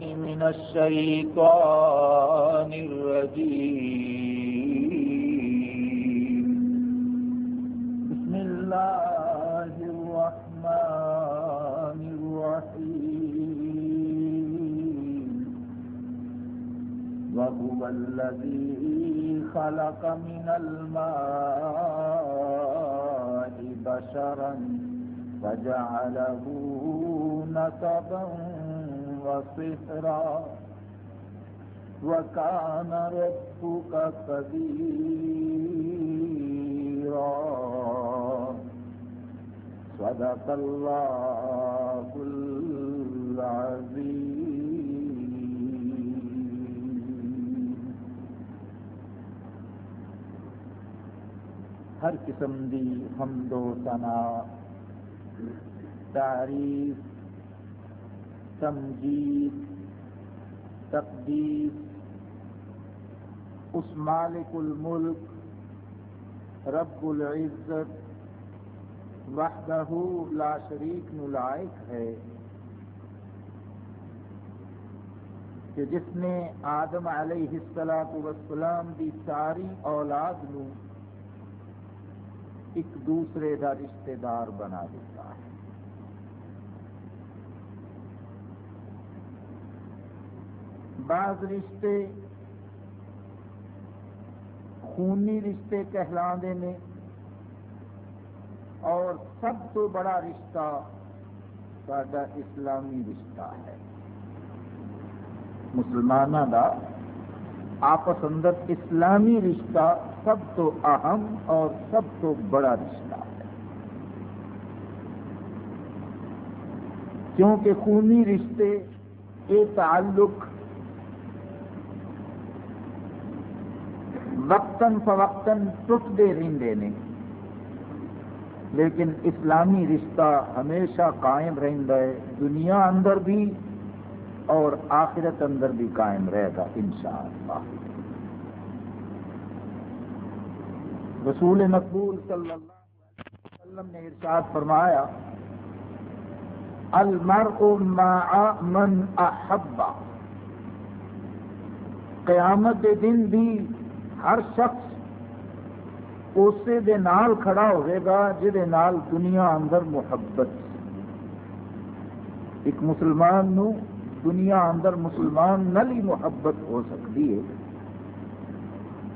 من الشيطان الرجيم. بسم الله الرحمن الرحيم. وهو الذي خلق من الماء بشرا فجعله نسبا وصهرا وكان ربك قديرا صدق الله العظيم. ہر قسم دی حمد و ثنا تعریف تمجید، تقدیس، اس مالک الملک، رب العزت، وحدہ لا شریک نلائق ہے، کہ جس نے آدم علیہ السلام وسلام کی ساری اولاد نو ایک دوسرے کا رشتہ دار بنا دیتا ہے۔ بعض رشتے خونی رشتے کہلا نے اور سب تو بڑا رشتہ سڈا اسلامی رشتہ ہے۔ مسلمانوں کا آپس اندر اسلامی رشتہ سب تو اہم اور سب تو بڑا رشتہ ہے۔ کیونکہ خونی رشتے یہ تعلق وقتاً فوقتاً ٹوٹتے رہتے ہیں لیکن اسلامی رشتہ ہمیشہ قائم رہتا ہے، دنیا اندر بھی اور آخرت اندر بھی قائم رہے گا، انشاءاللہ۔ رسول مقبول صلی اللہ علیہ وسلم نے ارشاد فرمایا، المرء مع من احبا قیامت دن بھی ہر شخص اسے دے نال کھڑا ہوئے گا جہے نال دنیا اندر محبت ایک مسلمان نو دنیا اندر مسلمان نل ہی محبت ہو سکتی ہے۔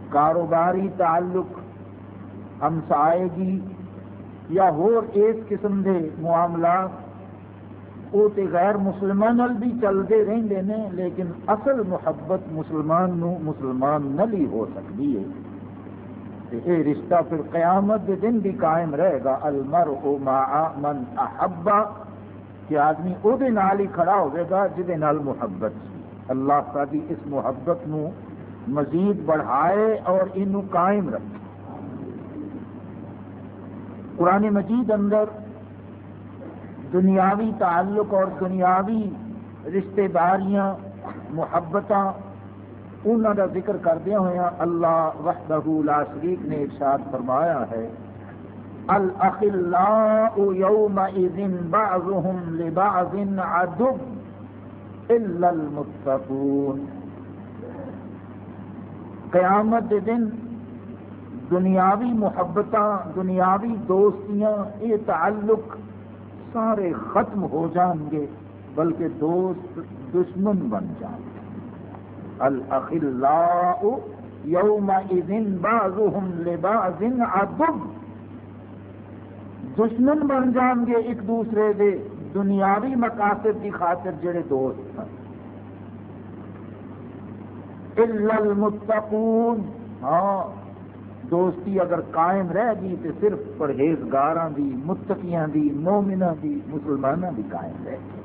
کاروباری تعلق ہمسائے گی یا ہور اس قسم کے معاملات وہ تو غیر مسلمان بھی چلتے رہتے ہیں لیکن اصل محبت مسلمان نو مسلمان نل ہی ہو سکتی ہے۔ یہ رشتہ پھر قیامت کے دن بھی قائم رہے گا۔ المر او ما من احبا کہ آدمی وہ ہی کھڑا ہوئے گا جہد نال محبت اللہ تعالی اس محبت نو مزید بڑھائے اور انو قائم رکھے۔ قرآن مجید اندر دنیاوی تعلق اور دنیاوی رشتہ داریاں محبت انہوں کا ذکر کردیا ہوا اللہ وحدہ لا شریک نے ارشاد فرمایا ہے۔ الاخلاء يومئذ بعضهم لبعض عدو الا المتقون۔ قیامت دن دنیاوی محبت دنیاوی دوستیاں، یہ تعلق سارے ختم ہو جان گے، بلکہ دوست دشمن بن جان گے۔ الاخلاء يومئذ بعضهم لبعض عدو۔ دشمن بن جان گے ایک دوسرے دے دنیاوی مقاصد کی خاطر جڑے دوست ہیں۔ الا المتقون۔ ہاں۔ دوستی اگر قائم رہ گئی تو صرف پرہیزگار دی، متقیاں دی مومنہ دی مسلمانوں دی قائم رہ گئی۔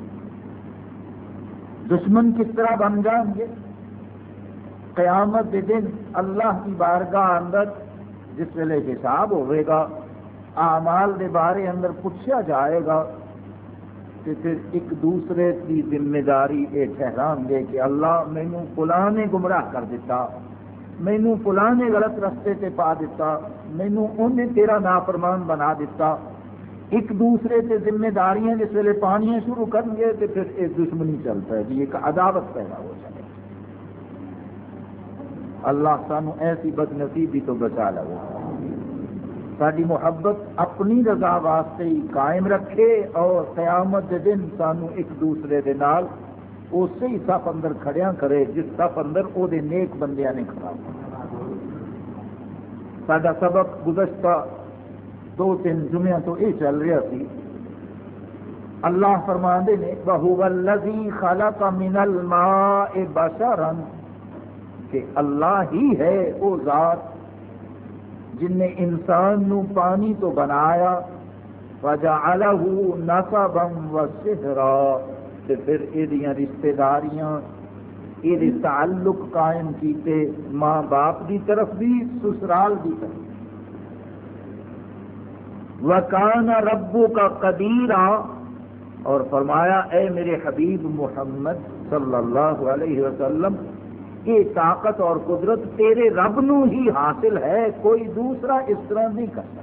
دشمن کس طرح بن جان گے؟ قیامت کے دن اللہ کی بارگاہ اندر جس ویلے حساب ہوئے گا، اعمال دے بارے اندر پوچھا جائے گا کہ پھر ایک دوسرے کی ذمہ داری یہ ٹھہران گے کہ اللہ مینو فلاں نے گمراہ کر دیتا۔ مینو فلاں نے غلط رستے سے پا دیتا مینو انہیں تیرا نافرمان بنا دیتا ایک دوسرے سے ذمہ داریاں جس ویلے پانیاں شروع کریں گے تو پھر ایک دشمنی چلتا ہے جی ایک عداوت پیدا ہو جائے۔ اللہ سانو ایسی بد نصیبی تو بچا لگا ساری محبت اپنی رضا واسطے ہی قائم رکھے اور قیامت دن سانو ایک دوسرے دے نال اسی ہی صف اندر کھڑیا کرے جس صف اندر وہ نیک بندیاں نے کھڑا۔ سڈا سبق گزشتہ دو تین جمعہ تو یہ چل رہا سی۔ اللہ فرما نے بہو الذی خلق من الماء بشرا کہ اللہ ہی ہے وہ ذات جن نے انسان نو پانی تو بنایا۔ وجعلہ نصبا وسحرا۔ تے پھر یہ رشتہ داریاں یہ تعلق قائم کیتے ماں باپ دی طرف بھی، سسرال دی طرف وکان ربو کا قدیرہ اور فرمایا، اے میرے حبیب محمد صلی اللہ علیہ وسلم، یہ طاقت اور قدرت تیرے رب نو ہی حاصل ہے، کوئی دوسرا اس طرح نہیں کر سکتا۔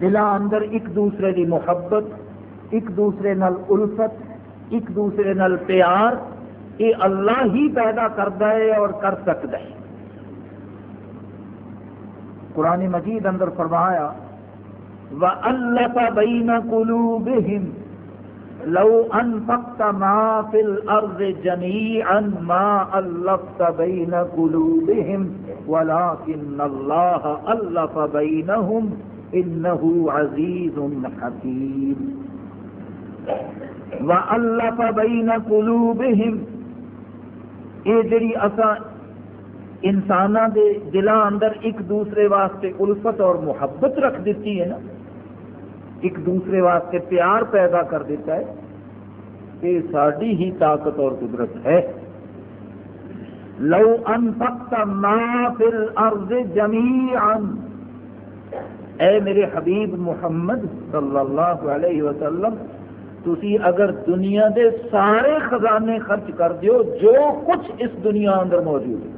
دلا اندر ایک دوسرے کی محبت ایک دوسرے نل الفت، ایک دوسرے نل پیار، یہ اللہ ہی پیدا کرتا ہے اور کر سکتا ہے۔ قرآن مجید اندر فرمایا، وَأَلَّفَ بَيْنَ قُلُوبِهِمْ لَوْ أَنفَقْتَ مَا فِي الْأَرْضِ جَمِيعًا مَا أَلَّفْتَ بَيْنَ قُلُوبِهِمْ وَلَكِنَّ اللَّهَ أَلَّفَ بَيْنَهُمْ إِنَّهُ عَزِيزٌ حَكِيمٌ۔ وَأَلَّفَ بَيْنَ قُلُوبِهِمْ۔ اے جڑی اساں انسان دے دلان اندر ایک دوسرے واسطے الفت اور محبت رکھ دیتی ہے نا، ایک دوسرے واسطے پیار پیدا کر دیتا ہے، یہ ساری ہی طاقت اور قدرت ہے۔ لو ان فقت ما فی الارض جمیعا۔ اے میرے حبیب محمد صلی اللہ علیہ وسلم تسی اگر دنیا دے سارے خزانے خرچ کر دیو، جو کچھ اس دنیا اندر موجود ہے۔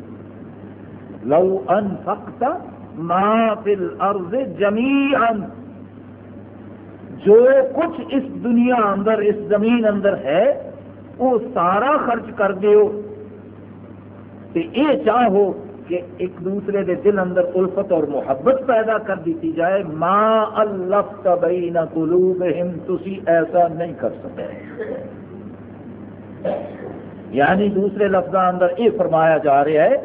لو انفقت ما فی الارض جمیعا۔ جو کچھ اس دنیا اندر، اس زمین اندر ہے، وہ سارا خرچ کر دیو۔ تے اے چاہو کہ ایک دوسرے دے دل اندر الفت اور محبت پیدا کر دیتی جائے، ما الفت بین قلوبہم، تسی ایسا نہیں کر سکتے۔ یعنی دوسرے لفظوں اندر یہ فرمایا جا رہا ہے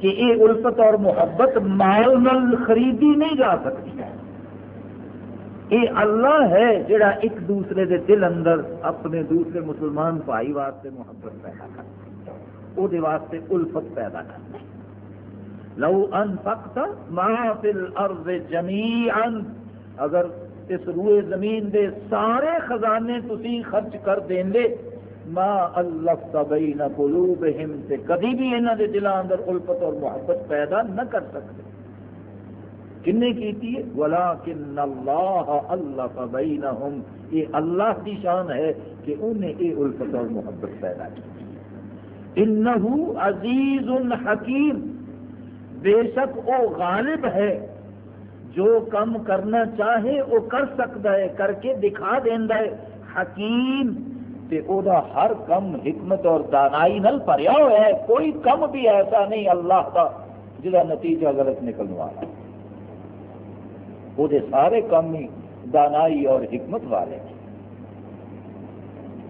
کہ یہ الفت اور محبت مال نل خریدی نہیں جا سکتی۔ یہ اللہ ہے جڑا ایک دوسرے دے دل اندر اپنے دوسرے مسلمان بھائی واسطے محبت پیدا کرتا وہ واسطے الفت پیدا کرتا لو ان فقط ما فی الارض جمیعا، اگر اس روئے زمین دے سارے خزانے تسی خرچ کر دیں دے، ما الفت بین قلوبہم، تے کبھی بھی انہاں دے دلاں اندر الفت اور محبت پیدا نہ کر سکتے۔ کنے کیتی ہے ولکن اللہ الف بینہم یہ اللہ کی شان ہے کہ انہیں یہ الفت اور محبت پیدا کی۔ انہو عزیز حکیم بے شک او غالب ہے۔ جو کم کرنا چاہے وہ کر سکتا ہے، کر کے دکھا دینا ہے۔ حکیم، تے او دا ہر کم حکمت اور دانائی نل پریا ہوا ہے۔ کوئی کم بھی ایسا نہیں اللہ کا جہاں نتیجہ غلط نکلنے والا وہ سارے کم ہی دانائی اور حکمت والے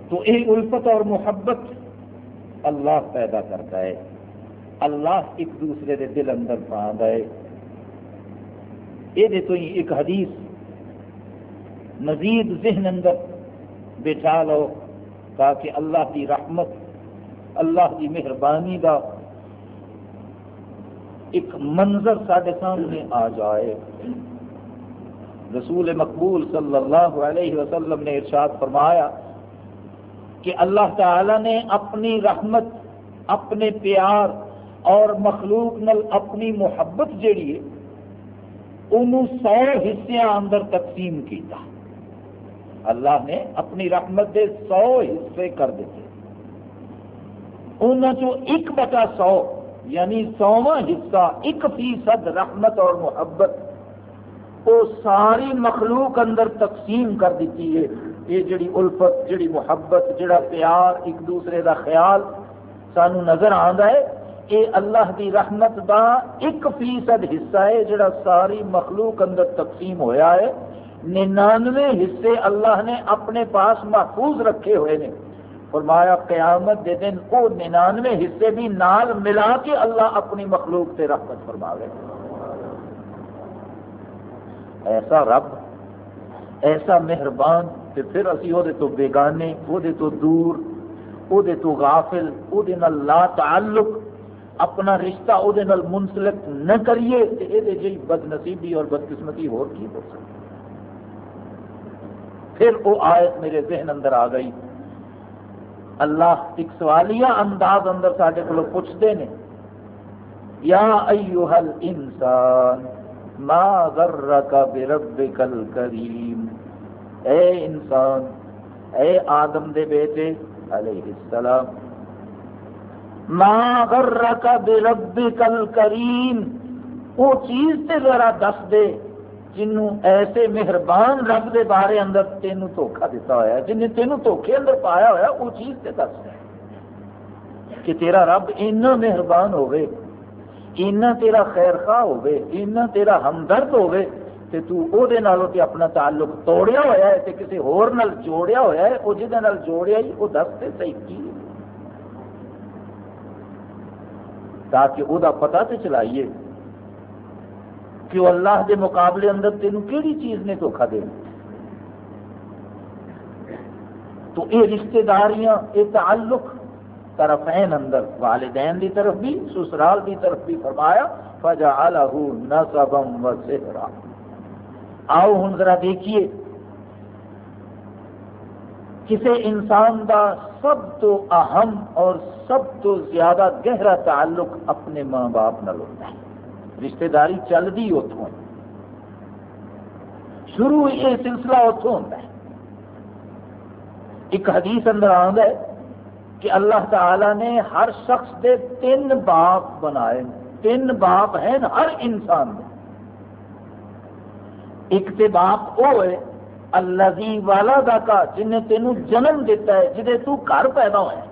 تو یہ الفت اور محبت اللہ پیدا کرتا ہے۔ اللہ ایک دوسرے دے دل اندر پا ہے۔ یہ تو ہی ایک حدیث مزید ذہن اندر بٹھا لو تاکہ اللہ کی رحمت، اللہ کی مہربانی کا ایک منظر سارے سامنے آ جائے۔ رسول مقبول صلی اللہ علیہ وسلم نے ارشاد فرمایا کہ اللہ تعالی نے اپنی رحمت، اپنے پیار اور مخلوق نل اپنی محبت جیڑی ہے انہوں سو حصے اندر تقسیم کیتا۔ اللہ نے اپنی رحمت دے سو حصے کر دیتے۔ ان ایک بٹا سو یعنی سواں حصہ، ایک فیصد رحمت اور محبت وہ ساری مخلوق اندر تقسیم کر دیتی ہے۔ یہ جڑی الفت، جڑی محبت، جڑا پیار، ایک دوسرے دا خیال سانو نظر آتا ہے۔ یہ اللہ دی رحمت دا ایک فیصد حصہ ہے جڑا ساری مخلوق اندر تقسیم ہویا ہے۔ ننانوے حصے اللہ نے اپنے پاس محفوظ رکھے ہوئے نے۔ فرمایا قیامت دے دن وہ ننانوے حصے بھی نال ملا کے اللہ اپنی مخلوق سے رحمت فرما گئے ایسا رب، ایسا مہربان کہ پھر اسی وہ تو بیگانے وہ تو دور وہ تو غافل وہ لا تعلق۔ اپنا رشتہ وہ منسلک نہ کریے تو یہ جی بد نصیبی اور بدقسمتی ہو سکتی پھر وہ آیت میرے ذہن اندر آ گئی۔ اللہ ایک سوالیہ انداز اندر سارے کو پوچھتے ہیں یا ایوہ الانسان، ما غرک بربک الکریم۔ اے انسان، اے آدم دے بیٹے علیہ السلام ما غرک بربک الکریم، وہ چیز تے ذرا دس دے جنوں ایسے مہربان رب دے بارے اندر تینوں دھوکھا دیتا ہوا ہے جن تینوں دھوکھے اندر پایا ہوا وہ چیز تے دس دے۔ کہ تیرا رب اینا مہربان ہوئے اینا تیرا خیر خواہ ہوئے اینا تیرا ہمدرد ہوئے تے تو او دے نالوں تے اپنا تعلق توڑیا ہوا ہے، تے کسی ہور نال جوڑیا ہوا ہے، او جدے نال جوڑیا ہی، او دس تے صحیح کی تاکہ او دا پتہ چلائیے کہ وہ اللہ دے مقابلے اندر تینوں کیڑی چیز نے دھوکھا دے تو یہ رشتے داریاں یہ تعلق طرفین اندر، والدین دی طرف بھی، سسرال دی طرف بھی فرمایا فجعلہ نصبم و آؤ ہن ذرا دیکھیے کسی انسان دا سب تو اہم اور سب تو زیادہ گہرا تعلق اپنے ماں باپ نہ ہوتا ہے۔ رشتے داری چلتی اتوں شروع یہ سلسلہ اتوں ہوتا ہے۔ ایک حدیث اندر آد ہے کہ اللہ تعالی نے ہر شخص دے تین باپ بنائے تین باپ ہیں ہر انسان دے۔ ایک تے باپ وہ ہے۔ اللہ والا دا جن نے تینوں جنم دیتا ہے جہے تو گھر پیدا ہوا ہے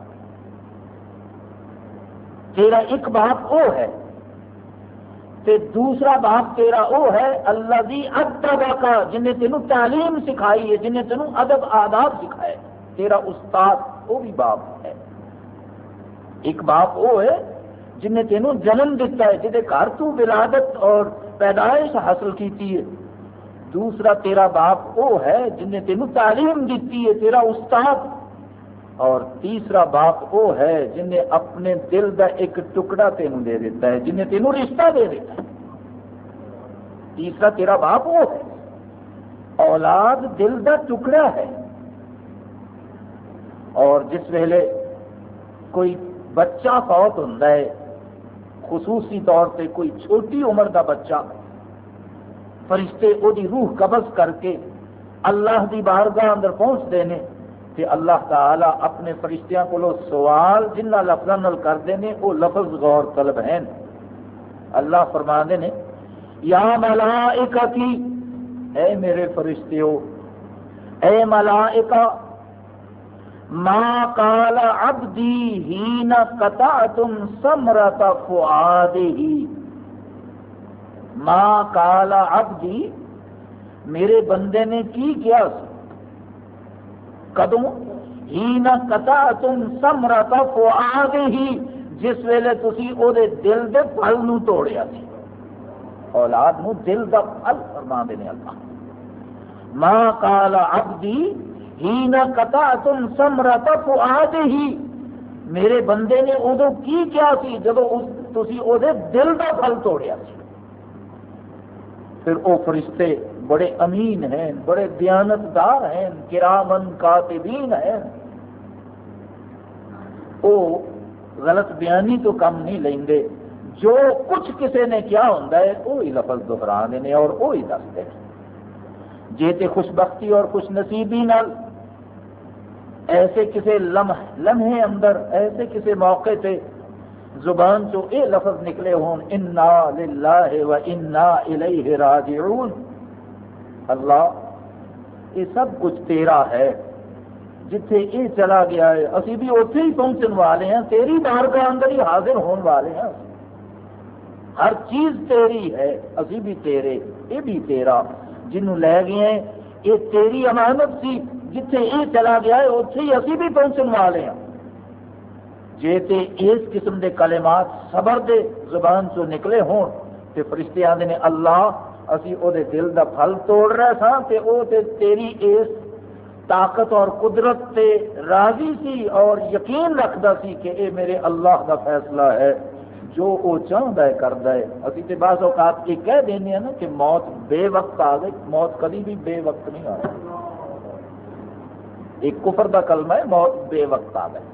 تیرا ایک باپ وہ ہے۔ تے دوسرا باپ تیرا وہ ہے اللہ دی ادب کا جن نے تینوں تعلیم سکھائی ہے جن نے تینوں ادب، آداب سکھائے۔ تیرا استاد وہ بھی باپ ہے۔ ایک باپ وہ ہے جن نے تینوں جنم دیتا ہے جہے گھر تو ولادت اور پیدائش حاصل کیتی ہے۔ دوسرا تیرا باپ وہ ہے جن نے تینوں تعلیم دیتی ہے، تیرا استاد۔ اور تیسرا باپ وہ ہے جن نے اپنے دل کا ایک ٹکڑا تینوں دے دیتا ہے جن نے تینوں رشتہ دے دیتا ہے۔ تیسرا تیرا باپ وہ ہے۔ اولاد دل کا ٹکڑا ہے۔ اور جس ویلے کوئی بچہ فوت ہوں خصوصی طور پہ کوئی چھوٹی عمر کا بچہ فرشتے وہ روح قبض کر کے اللہ دی بارگاہ اندر پہنچتے ہیں کہ اللہ تعالی اپنے فرشتیاں کو سوال جنہ لفظوں کرتے ہیں وہ لفظ غور طلب ہیں۔ اللہ فرما نے، یا ملائکتی، اے میرے فرشتیو، اے ملائکہ، ما قال عبدی ہین قطعتم سمرت فعادہی ما قال عبدی، میرے بندے نے کی کیا کدوں ہی نہ کتا تم سمرا ہی جس ویلے تھی وہ دل دے پل نو توڑیا سی اولاد نو دل دا پل فرما دینے اللہ۔ ماں کالا ابدی ہی نہ کتا تم سمرا تو ہی میرے بندے نے ادو کی کیا سی جب تھی وہ دل دا پل توڑیا سی پھر وہ فرشتے بڑے امین ہیں، بڑے دیانتدار ہیں کرامن کاتبین ہیں۔ وہ غلط بیانی تو کم نہیں لیں گے۔ جو کچھ کسی نے کیا ہوں وہی لفظ دہرا دینے اور وہی دستے جی تے خوش بختی اور خوش نصیبی نال ایسے کسی لمحے اندر، ایسے کسی موقع تے زبان چو اے لفظ نکلے ہون انا للہ و انا الیہ راجعون. اللہ، یہ سب کچھ تیرا ہے، جتھے یہ چلا گیا ہے، اسی بھی اتے ہی پہنچن والے ہیں، تیری بارگاہ اندر ہی حاضر ہون والے ہیں۔ ہر چیز تیری ہے، اسی بھی تیرے، یہ بھی تیرا۔ جنوں لے گئے ہیں، یہ تیری امانت سی، جتھے یہ چلا گیا ہے اتنے ہی اسی بھی پہنچن والے ہیں۔ جے تے اس قسم دے کلمات صبر دے زبان چو نکلے ہون، تے فرشتے آدھے نے، اللہ، اسی او دے دل دا پھل توڑ رہے سا تے او تے تیری اس طاقت اور قدرت تے راضی سی اور یقین رکھدا سی کہ اے میرے اللہ دا فیصلہ ہے۔ جو وہ چاہتا ہے کرتا ہے۔ ابھی تو بعض اوقات یہ کہہ دینے نا کہ موت بے وقت آ گئی، موت کبھی بھی بے وقت نہیں آ رہی ایک کفر کا کلمہ ہے، موت بے وقت آ گئی۔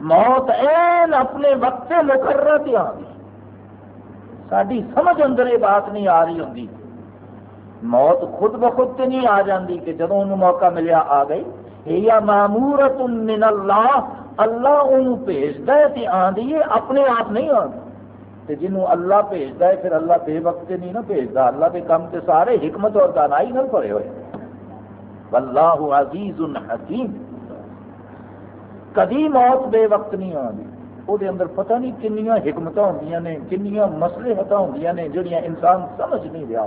موت این اپنے وقت مقرر آ گئی ساری سمجھ اندر یہ بات نہیں آ رہی ہوں موت خود بخود سے نہیں آ جاتی کہ جب انہوں موقع ملیا آ گئی۔ یا معمورت من اللہ۔ اللہ انہوں بھیجتا ہے تے آدھی ہے، اپنے آپ نہیں آتی جنہوں اللہ بھیجتا ہے، پھر اللہ بے وقت نہیں نہ بھیجتا۔ اللہ کے کام سے سارے حکمت اور دانائی نہ پڑے ہوئے۔ واللہ عزیز حکیم۔ کدی موت بے وقت نہیں آتی وہ اندر پتہ نہیں کنیا حکمت ہوں نے کنیا مسلے ہتا ہوں نے جہاں انسان سمجھ نہیں رہا۔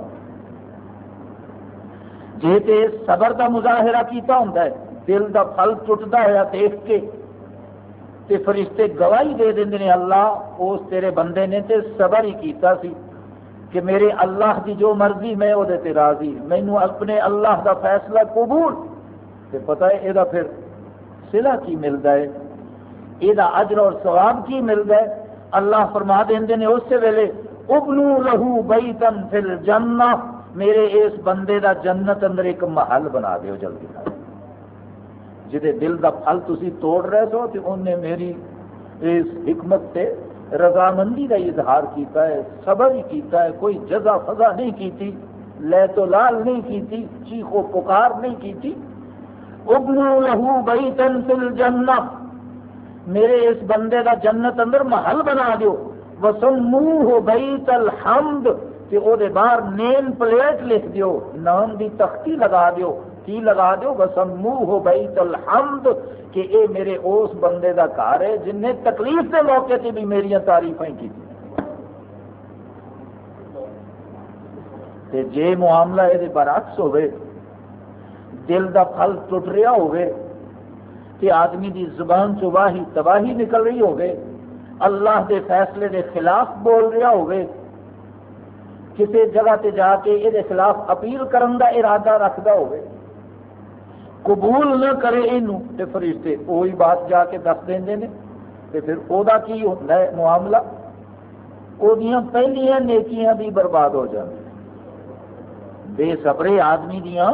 جی تے صبر کا مظاہرہ کیتا ہوں دل کا پھل ٹوٹتا ہوا دیکھ کے تے فرشتے گواہی دے دیں نے، اللہ اس تیرے بندے نے تے صبر ہی کیتا سی کہ میرے اللہ کی جو مرضی میں وہ راضی مینو اپنے اللہ کا فیصلہ قبول۔ تے پتہ ہے یہ پھر سلا کی ملتا ہے یہ اجر اور ثواب کی ملتا ہے اللہ فرما دیں نے اس ویلے، ابنو لہو بئی تن پھر جنہ میرے اس بندے دا جنت اندر ایک محل بنا دیو جلدی جہے دل دا پھل تھی توڑ رہے سو تو انہیں میری اس حکمت سے رضامندی کا اظہار کیتا ہے، صبر ہی کیتا ہے، کوئی جزا فضا نہیں کیتی لے تو لال نہیں کیتی چیخو پکار نہیں کیتی۔ ابنو لہو بئی تن فل میرے اس بندے دا جنت اندر محل بنا دیو۔ وسمو بئی تل حمد کہ وہ باہر نیم پلیٹ لکھ دیو۔ نام دی تختی لگا دیو۔ کی لگا دیو؟ وسمو ہو بئی تل حمد کہ اے میرے اس بندے دا گھر ہے جن نے تکلیف کے موقع سے بھی میری تعریفیں کی۔ جے معاملہ یہ برعکس ہوئے دل دا پھل ٹوٹ رہا ہوئے کہ آدمی دی زبان چواہی تباہی نکل رہی ہوگی اللہ دے فیصلے دے خلاف بول رہا ہوگی کسی جگہ تے جا کے یہ خلاف اپیل کرن دا ارادہ رکھتا ہوگی قبول نہ کرے یہ فرشتے وہی بات جا کے دس دیں نے۔ تے پھر وہ کی ہوتا ہے معاملہ؟ وہ پہلیاں نیکیاں بھی برباد ہو جائیں بے سبرے آدمی دیاں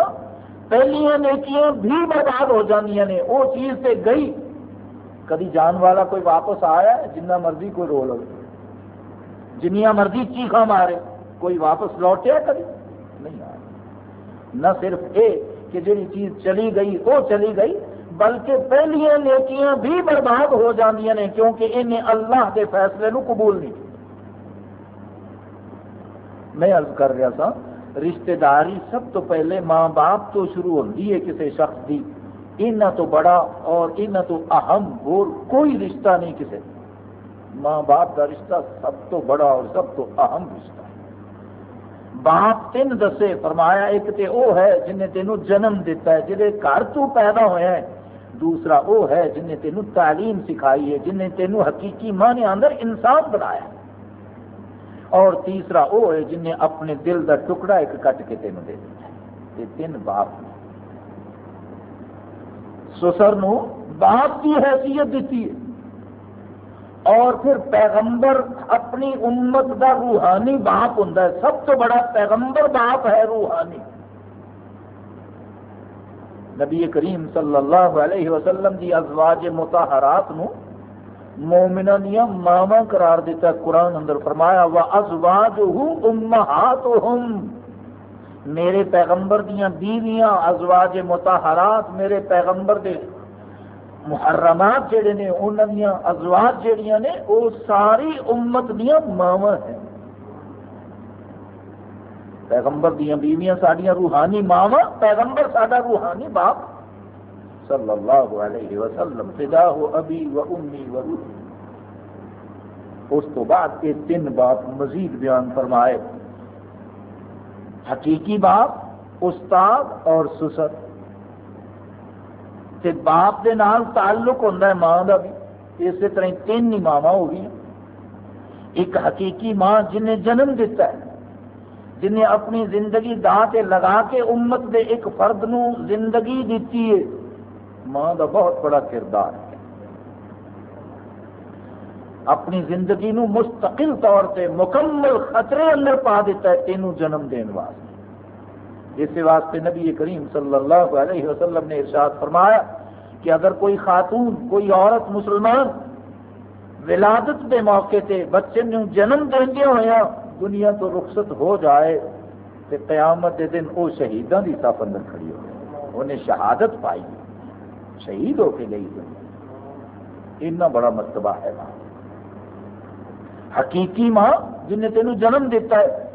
پہلیاں نیکیاں بھی برباد ہو جاندیاں نے، وہ چیز سے گئی۔ کدی جان والا کوئی واپس آیا، جنہ مرضی کوئی رول ہو جنیا مرضی چیخا مارے، کوئی واپس لوٹیا کبھی؟ نہیں آیا۔ نہ صرف یہ کہ جی چیز چلی گئی، وہ چلی گئی، بلکہ پہلیاں نیکیاں بھی برباد ہو جاندیاں نے، کیونکہ انہیں اللہ کے فیصلے نو قبول نہیں۔ میں عرض کر رہا تھا رشتہ داری سب تو پہلے ماں باپ تو شروع ہوتی ہے کسی شخص کی ان تو بڑا اور ان تو اہم اور کوئی رشتہ نہیں کسی ماں باپ کا رشتہ سب تو بڑا اور سب تو اہم رشتہ ہے۔ باپ تین دسے، فرمایا ایک تے وہ ہے جن نے تینوں جنم دیتا ہے جہے گھر تو پیدا ہوا ہے۔ دوسرا وہ ہے جن نے تینوں تعلیم سکھائی ہے جن نے تینوں حقیقی معنی اندر انسان بنایا ہے۔ اور تیسرا وہ ہے جن نے اپنے دل کا ٹکڑا ایک کٹ کے تینوں دے دیا یہ تین باپ سسر نو، باپ کی حیثیت دیتی ہے۔ اور پھر پیغمبر اپنی امت کا روحانی باپ ہوں سب تو بڑا پیغمبر باپ ہے روحانی۔ نبی کریم صلی اللہ علیہ وسلم کی ازواج متحرات نو مومنہ دیا ماوا قرار دیتا قرآن اندر فرمایا وا ازواج میرے پیغمبر دیا بیویاں، ازواج متحرات میرے پیغمبر دے محرمات جڑے نے انہوں دیا ازواج جڑیاں نے وہ ساری امت دیا ماوا ہیں۔ پیغمبر دیا بیویاں سڈیا روحانی ماوا پیغمبر سڈا روحانی باپ۔ صلی اللہ علیہ وسلم فدا ہو ابھی و امی و روحی اس تو بعد یہ تین باپ مزید بیان فرمائے۔ حقیقی باپ استاد اور سسر۔ تے باپ دے نال تعلق ہوتا ہے، ماں کا بھی۔ اسی طرح تین ہی ماوا ہو گئی ایک حقیقی ماں جنہیں جنم دیتا ہے، جنہیں اپنی زندگی دا تے لگا کے امت دے ایک فرد نو زندگی دیتی ہے۔ ماں کا بہت بڑا کردار ہے۔ اپنی زندگی نو مستقل طور پہ مکمل خطرے اندر پا دیتا ہے تینوں جنم دین واسطے۔ اس واسطے نبی کریم صلی اللہ علیہ وسلم نے ارشاد فرمایا کہ اگر کوئی خاتون، کوئی عورت مسلمان ولادت کے موقع تے بچے نو جنم دے ہوا دنیا تو رخصت ہو جائے تو قیامت دے دن وہ شہیدان کی صف اندر کھڑی ہو انہیں شہادت پائی۔ شہید ہو کے گئی دنیا اتنا بڑا مرتبہ ہے وہاں۔ حقیقی ماں جن نے تینوں جنم دیتا ہے،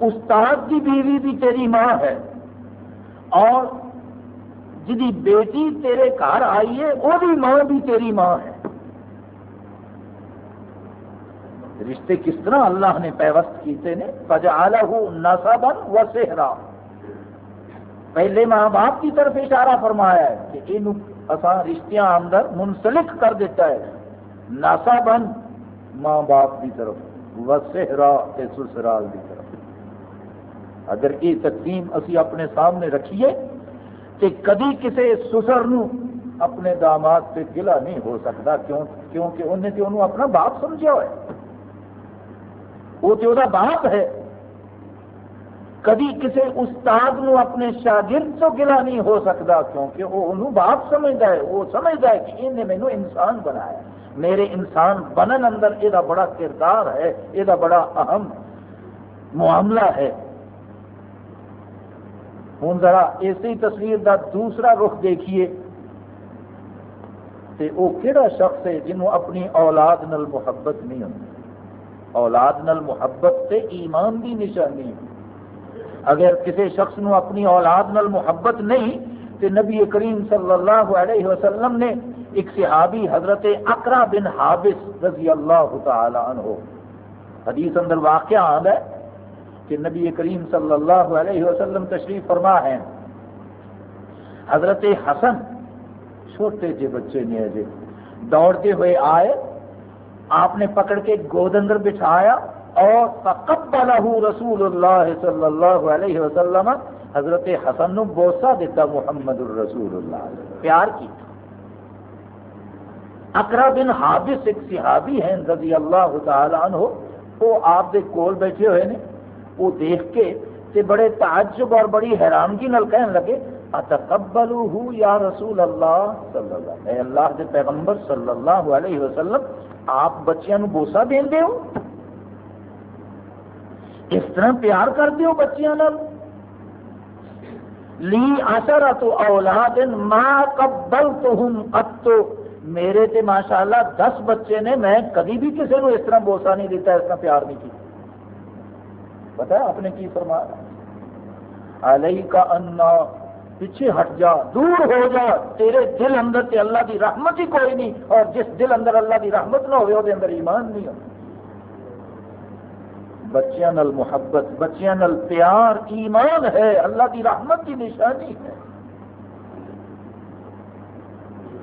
استاد کی بیوی بھی تیری ماں ہے۔ اور جی بیٹی تیرے گھر آئی ہے، وہ بھی ماں بھی تیری ماں ہے۔ رشتے کس طرح اللہ نے پیوست کیتے نے؟ پجالا نسا بن و سہرا پہلے ماں باپ کی طرف اشارہ فرمایا ہے کہ یہ رشتیاں اندر منسلک کر دیتا ہے ناسا بن ماں باپ کی طرف وسہرا سسرال کی طرف۔ اگر یہ تقسیم اسی اپنے سامنے رکھیے کہ کدی کسی سسر نو اپنے داماد سے گلا نہیں ہو سکتا، کیوں کیونکہ انہیں تو انہوں اپنا باپ سمجھا ہوا ہے۔ وہ تو وہ باپ ہے۔ کدی کسی استاد نو اپنے شاگرد تو گلا نہیں ہو سکتا، کیونکہ وہ انہوں باپ سمجھتا ہے، وہ سمجھتا ہے کہ انہیں مینو انسان بنایا میرے انسان بنن اندر یہ بڑا کردار ہے، یہ بڑا اہم معاملہ ہے۔ ہوں ذرا اسی تصویر کا دوسرا رخ دیکھیے۔ تے وہ کہڑا شخص ہے جنہوں اپنی اولاد نل محبت نہیں ہوتی اولاد نل محبت تے ایمان کی نشانی۔ اگر کسی شخص نو اپنی اولاد نل محبت نہیں تو نبی کریم صلی اللہ علیہ وسلم نے ایک صحابی حضرت اکرا بن حابس رضی اللہ تعالی عنہ، حدیث اندر واقعہ آد ہے کہ نبی کریم صلی اللہ علیہ وسلم تشریف فرما ہے حضرت حسن چھوٹے جے بچے نے اجے دوڑتے ہوئے آئے، آپ نے پکڑ کے گود اندر بٹھایا اور فقبلہ رسول اللہ صلی اللہ علیہ وسلم حضرت حسن نو بوسا دیتا محمد الرسول اللہ پیار کی۔ اکرا بن حابس ایک صحابی ہیں رضی اللہ تعالی عنہ، وہ آپ دے کول بیٹھے ہوئے نے۔ وہ دیکھ کے تے بڑے تعجب اور بڑی حیرانگی نل کہنے لگے اتقبلوہ یا رسول اللہ صلی اللہ اے اللہ دے پیغمبر صلی اللہ علیہ وسلم، آپ بچیاں نو بوسا دین دے ہو۔ اس طرح پیار کر دیو بچیاں نال لی اثر تو اولاد ما قبلتهم اتو۔ میرے تے ماشاءاللہ دس بچے نے میں کبھی بھی کسی کو اس طرح بوسا نہیں دیتا، اس طرح پیار نہیں کیا پتا آپ نے کی فرمایا؟ علیہ کا انا، پیچھے ہٹ جا، دور ہو جا، تیرے دل اندر تے اللہ دی رحمت ہی کوئی نہیں، اور جس دل اندر اللہ دی رحمت نہ ہوئے، وہ اندر ایمان نہیں ہو بچیاں نل محبت، بچیاں نل پیار، ایمان ہے، اللہ دی رحمت کی نشانی ہے۔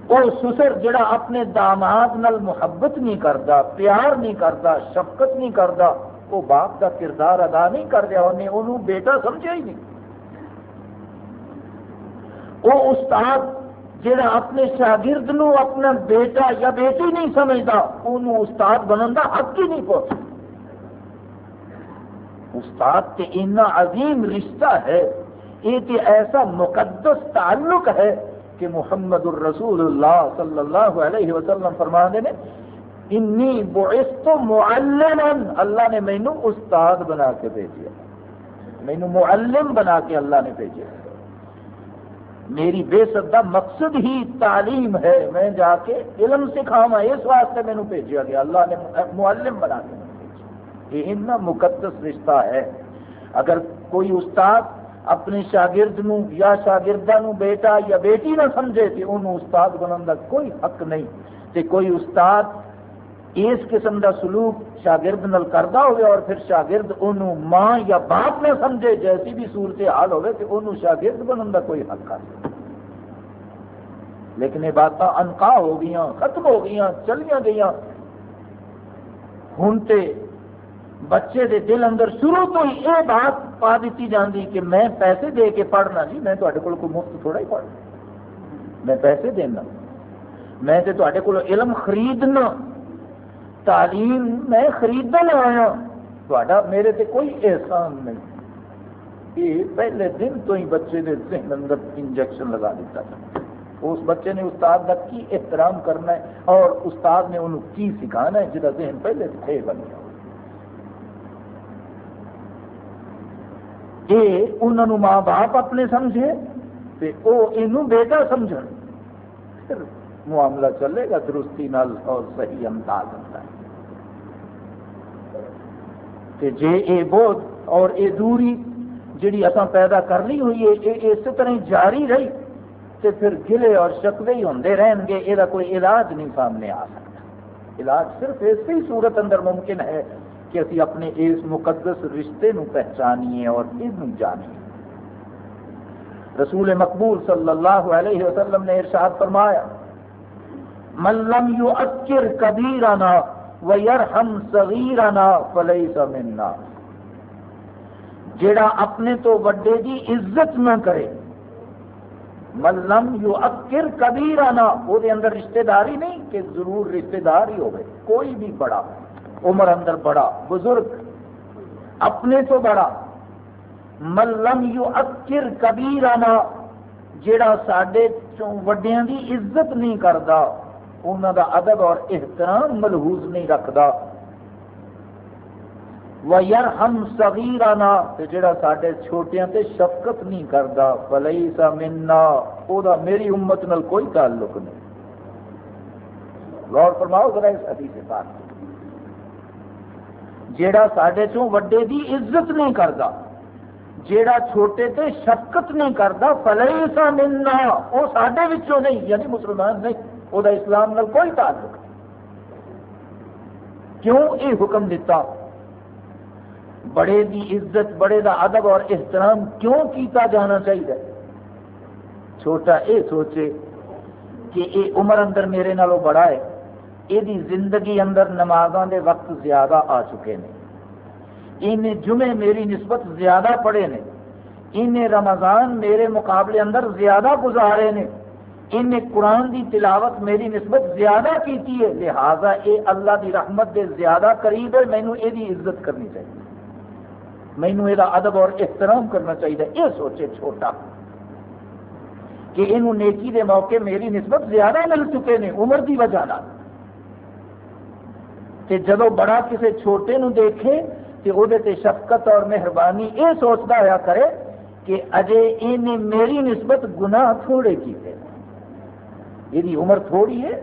وہ سسر جڑا اپنے داماد نل محبت نہیں کرتا پیار نہیں کرتا شفقت نہیں کرتا وہ باپ کا کردار ادا نہیں کر رہا انہیں انہوں بیٹا سمجھا ہی نہیں۔ وہ استاد جڑا اپنے شاگرد نو اپنا بیٹا یا بیٹی نہیں سمجھتا انہوں استاد بننے کا حق ہی نہیں پہنچتا استاد تے اتنا عظیم رشتہ ہے یہ ایسا مقدس تعلق ہے کہ محمد الرسول اللہ صلی اللہ علیہ وسلم فرما دے انی بعثت معلما اللہ نے مینو استاد بنا کے بھیجا مینو معلم بنا کے اللہ نے بھیجا میری بے سدا مقصد ہی تعلیم ہے، میں جا کے علم سکھاوا اس واسطے مینو بھیجا گیا۔ اللہ نے معلم بنا کے۔ بھیجا یہ اتنا مقدس رشتہ ہے۔ اگر کوئی استاد اپنے شاگرد نو یا شاگردہ نو بیٹا یا بیٹی نہ سمجھے تو انہوں استاد بننے کا کوئی حق نہیں، تے کوئی استاد اس قسم کا سلوک شاگرد نل کرتا ہوئے اور پھر شاگرد انہوں ماں یا باپ نہ سمجھے جیسی بھی صورت حال ہوئے تو انہوں شاگرد بننے کا کوئی حق نہیں لیکن یہ بات انکا ہو گئی ختم ہو گئی چلیاں گئی ہوں تے بچے دے دل اندر شروع تو ہی یہ بات پا دیتی جاندی کہ میں پیسے دے کے پڑھنا جی میں تے کو مفت تھوڑا ہی پڑھنا۔ میں پیسے دینا۔ میں تے تے کو علم خریدنا۔ تعلیم میں خریدنا آیا۔ تا میرے تے کوئی احسان نہیں۔ یہ پہلے دن تو ہی بچے دے ذہن اندر انجیکشن لگا دیتا تھا۔ اس بچے نے استاد کا کی احترام کرنا ہے اور استاد نے انہوں کی سکھانا ہے جہاں ذہن پہلے سے بن گیا۔ یہ انہوں ماں باپ اپنے سمجھے تو یہ بیٹا سمجھ پھر معاملہ چلے گا درستی نال اور صحیح انداز ہوتا ہے۔ کہ جے اے بوجھ اور اے دوری جڑی اصا پیدا کرنی ہوئی ہے یہ اسی طرح جاری رہی تو پھر گلے اور شکوے ہی ہوتے رہن گے یہ کوئی علاج نہیں سامنے آ سکتا۔ علاج صرف اسی صورت اندر ممکن ہے کہ اسی اپنے اس مقدس رشتے نو پہچانیے اور یہ جانیے۔ رسول مقبول صلی اللہ علیہ وسلم نے ارشاد فرمایا ملم یو اکر کبیرانا و یرحم صغیرانا فلیس منا. جیڑا اپنے تو وڈے دی عزت نہ کرے ملم یو اکر کبھی رانا وہ اندر رشتہ داری نہیں کہ ضرور رشتہ دار ہی ہوگی کوئی بھی بڑا۔ عمر اندر بڑا، بزرگ، اپنے تو بڑا۔ ملم یو اکر کبھی رانا جڑا سڈے وڈیا دی عزت نہیں کرتا انہوں دا ادب اور احترام ملحوظ نہیں رکھتا یار ہم سگیرانا جڑا سارے چھوٹیاں تے شفقت نہیں کرتا فلئی سا منا وہ میری امت نال کوئی تعلق نہیں۔ غور فرماؤ ذرا اس حدیث بات جیڑا سڈے چوں وڈے دی عزت نہیں کرتا جیڑا چھوٹے تے شفقت نہیں کرتا فلئی سا منا وہ سڈے نہیں یعنی مسلمان نہیں وہ اسلام نال کوئی تعلق کیوں یہ حکم دیتا بڑے دی عزت، بڑے دا ادب اور احترام کیوں کیتا جانا چاہیے چھوٹا اے سوچے کہ اے عمر اندر میرے نالوں بڑا ہے۔ یہ زندگی اندر نمازاں دے وقت زیادہ آ چکے ہیں ان جمعے میری نسبت زیادہ پڑے نے۔ ان رمضان میرے مقابلے اندر زیادہ گزارے نے۔ ان قرآن دی تلاوت میری نسبت زیادہ کیتی ہے۔ لہذا اے اللہ دی رحمت دے زیادہ قریب ہے۔ مینو یہ عزت کرنی چاہیے۔ مینو یہ ادب اور احترام کرنا چاہیے۔ یہ سوچے چھوٹا کہ یہ نیکی دے موقع میری نسبت زیادہ مل چکے ہیں عمر کی وجہ کہ جب بڑا کسی چھوٹے نو دیکھے تو وہ شفقت اور مہربانی یہ سوچتا ہوا کرے کہ اجے یہ میری نسبت گناہ تھوڑے کیتے یہ یعنی عمر تھوڑی ہے۔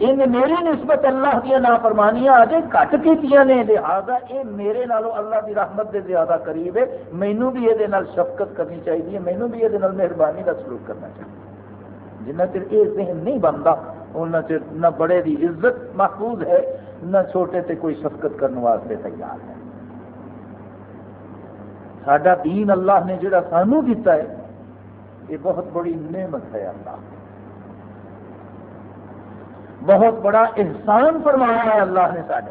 ان میری نسبت اللہ دیا نافرمانیاں اجے کٹ کی نے۔ لہٰذا یہ میرے نالو اللہ دی رحمت دے زیادہ قریب ہے۔ مینو بھی یہ شفقت کرنی چاہیے۔ مینو بھی یہ مہربانی کا سلوک کرنا چاہیے۔ جنہ چر یہ ذہن نہیں بنتا ان چر نہ بڑے دی عزت محفوظ ہے۔ نہ چھوٹے تے کوئی شفقت کرنے واسطے تیار ہے۔ سڈا دین اللہ نے جڑا سانو دیتا ہے، یہ بہت بڑی نعمت ہے اللہ۔ بہت بڑا احسان فرمایا ہے اللہ نے سارے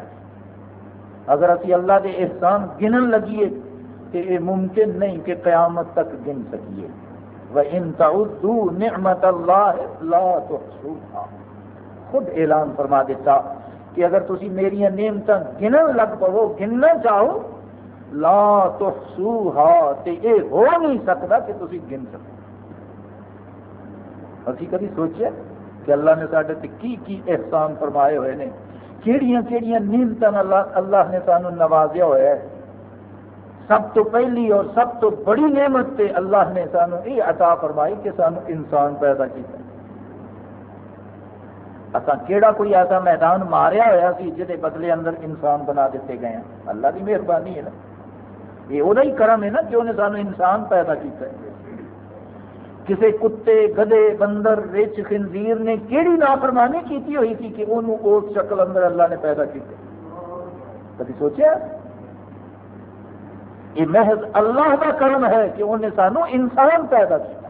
اگر ابھی اللہ کے احسان گنن لگیے تو یہ ممکن نہیں کہ قیامت تک گن سکیے۔ وہ نعمت اللہ لا تحصوها۔ خود اعلان فرما دیتا کہ اگر تسی میری نعمت گنن لگ پو گننا چاہو، لا تحصوها تے یہ ہو نہیں سکتا کہ تسی گن سکو۔ اسی کبھی سوچے کہ اللہ نے سارے کی کی احسان فرمائے ہوئے نے؟ کہڑیاں کہڑیاں نیمت اللہ اللہ نے سانو نوازیا ہوا ہے؟ سب تو پہلی اور سب تو بڑی نعمت تے اللہ نے سانو یہ عطا فرمائی کہ سانو انسان پیدا کیا اصا کیڑا کوئی ایسا میدان ماریا ہوا سی جہد بدلے اندر انسان بنا دیتے گئے ہیں؟ اللہ کی مہربانی ہے نا۔ یہ وہی کرم ہے نا کہ انہیں سانو انسان پیدا کیتا ہے۔ کسی کتے گدے بندر، رچ، خنزیر نے کیڑی نافرمانی کیتی ہوئی تھی کہ انہوں اس شکل اندر اللہ نے پیدا کیتے۔ کبھی سوچیا؟ یہ محض اللہ کا کرم ہے کہ انہیں سانو انسان پیدا کیا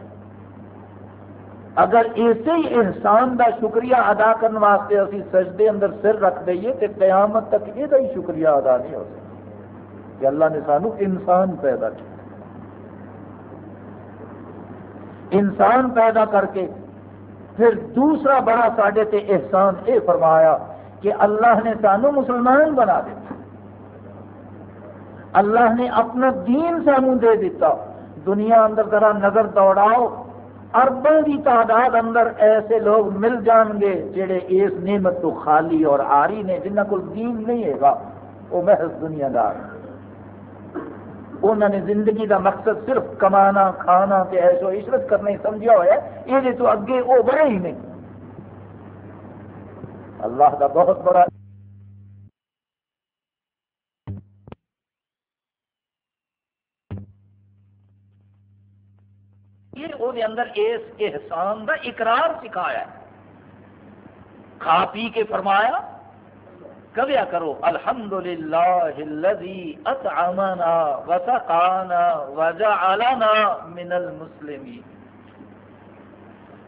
اگر اسی احسان کا شکریہ ادا کرنے واسطے اسی سجدے اندر سر رکھ دئیے تو قیامت تک یہ ہی شکریہ ادا نہیں ہو سکتا کہ اللہ نے سانو انسان پیدا کیا۔ انسان پیدا کر کے پھر دوسرا بڑا ساڈے تے احسان یہ فرمایا کہ اللہ نے سانو مسلمان بنا دیا اللہ نے اپنا دین سانو دے دیتا۔ دنیا اندر ذرا نظر دوڑاؤ۔ اربوں کی تعداد اندر ایسے لوگ مل جان گے جڑے اس نعمت تو خالی اور آری نے، جنہ کو دین نہیں ہے وہ محض دنیا دار انہوں نے زندگی کا مقصد صرف کمانا، کھانا تے ایسو عشرت کرنا ہی سمجھا ہوا ہے، یہ تو اگے وہ بڑے ہی نہیں۔ اللہ کا بہت بڑا یہ اندر اس احسان کا اقرار سکھایا کھا پی کے فرمایا کبیا کرو الحمد للہ وسقانا وجعلنا من المسلمین۔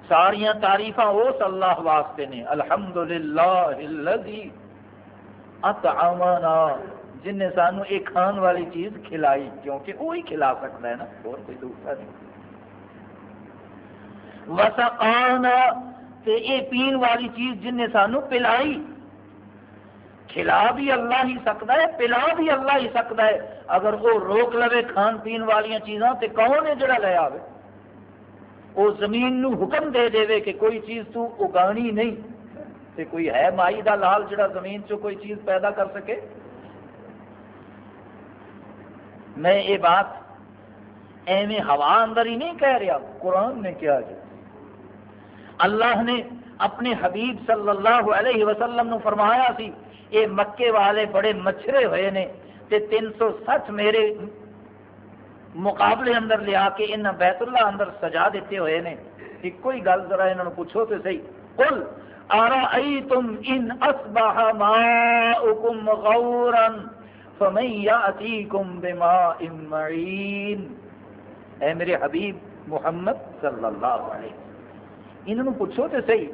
ساریا تعریف اس اللہ واسطے نے الحمد للہ اطعمنا، جن نے سانو ایک کھان والی چیز کھلائی، کیونکہ وہی کھلا سکتا ہے نا، اور کوئی دوسرا نہیں۔ وسقانا تے اے پین والی چیز جن نے سانو پلائی۔ کھلا بھی اللہ ہی سکتا ہے، پلا بھی اللہ ہی سکتا ہے۔ اگر وہ روک لے کھان پین والی چیزاں تے کون ہے جڑا لے آوے؟ وہ زمین نو حکم دے دے کہ کوئی چیز تو اگانی نہیں۔ تے کوئی ہے مائی دا لال جڑا زمین چو کوئی چیز پیدا کر سکے؟ میں یہ بات ایویں ہوا اندر ہی نہیں کہہ رہا، قرآن نے کیا جی اللہ نے اپنے حبیب صلی اللہ علیہ وسلم نو فرمایا سی یہ مکے والے بڑے مچھرے ہوئے نے، تے تین سو سٹھ میرے مقابلے اندر لیا کے ان بیت اللہ اندر سجا دیتے ہوئے نے۔ ایک ہی گل ذرا انہوں پوچھو تو صحیح۔ قل ارائیتم ان اصبح ماؤکم غورا فمن یاتیکم بماء معین۔ اے میرے حبیب محمد صلی اللہ علیہ وسلم۔ انہوں پوچھو تو صحیح۔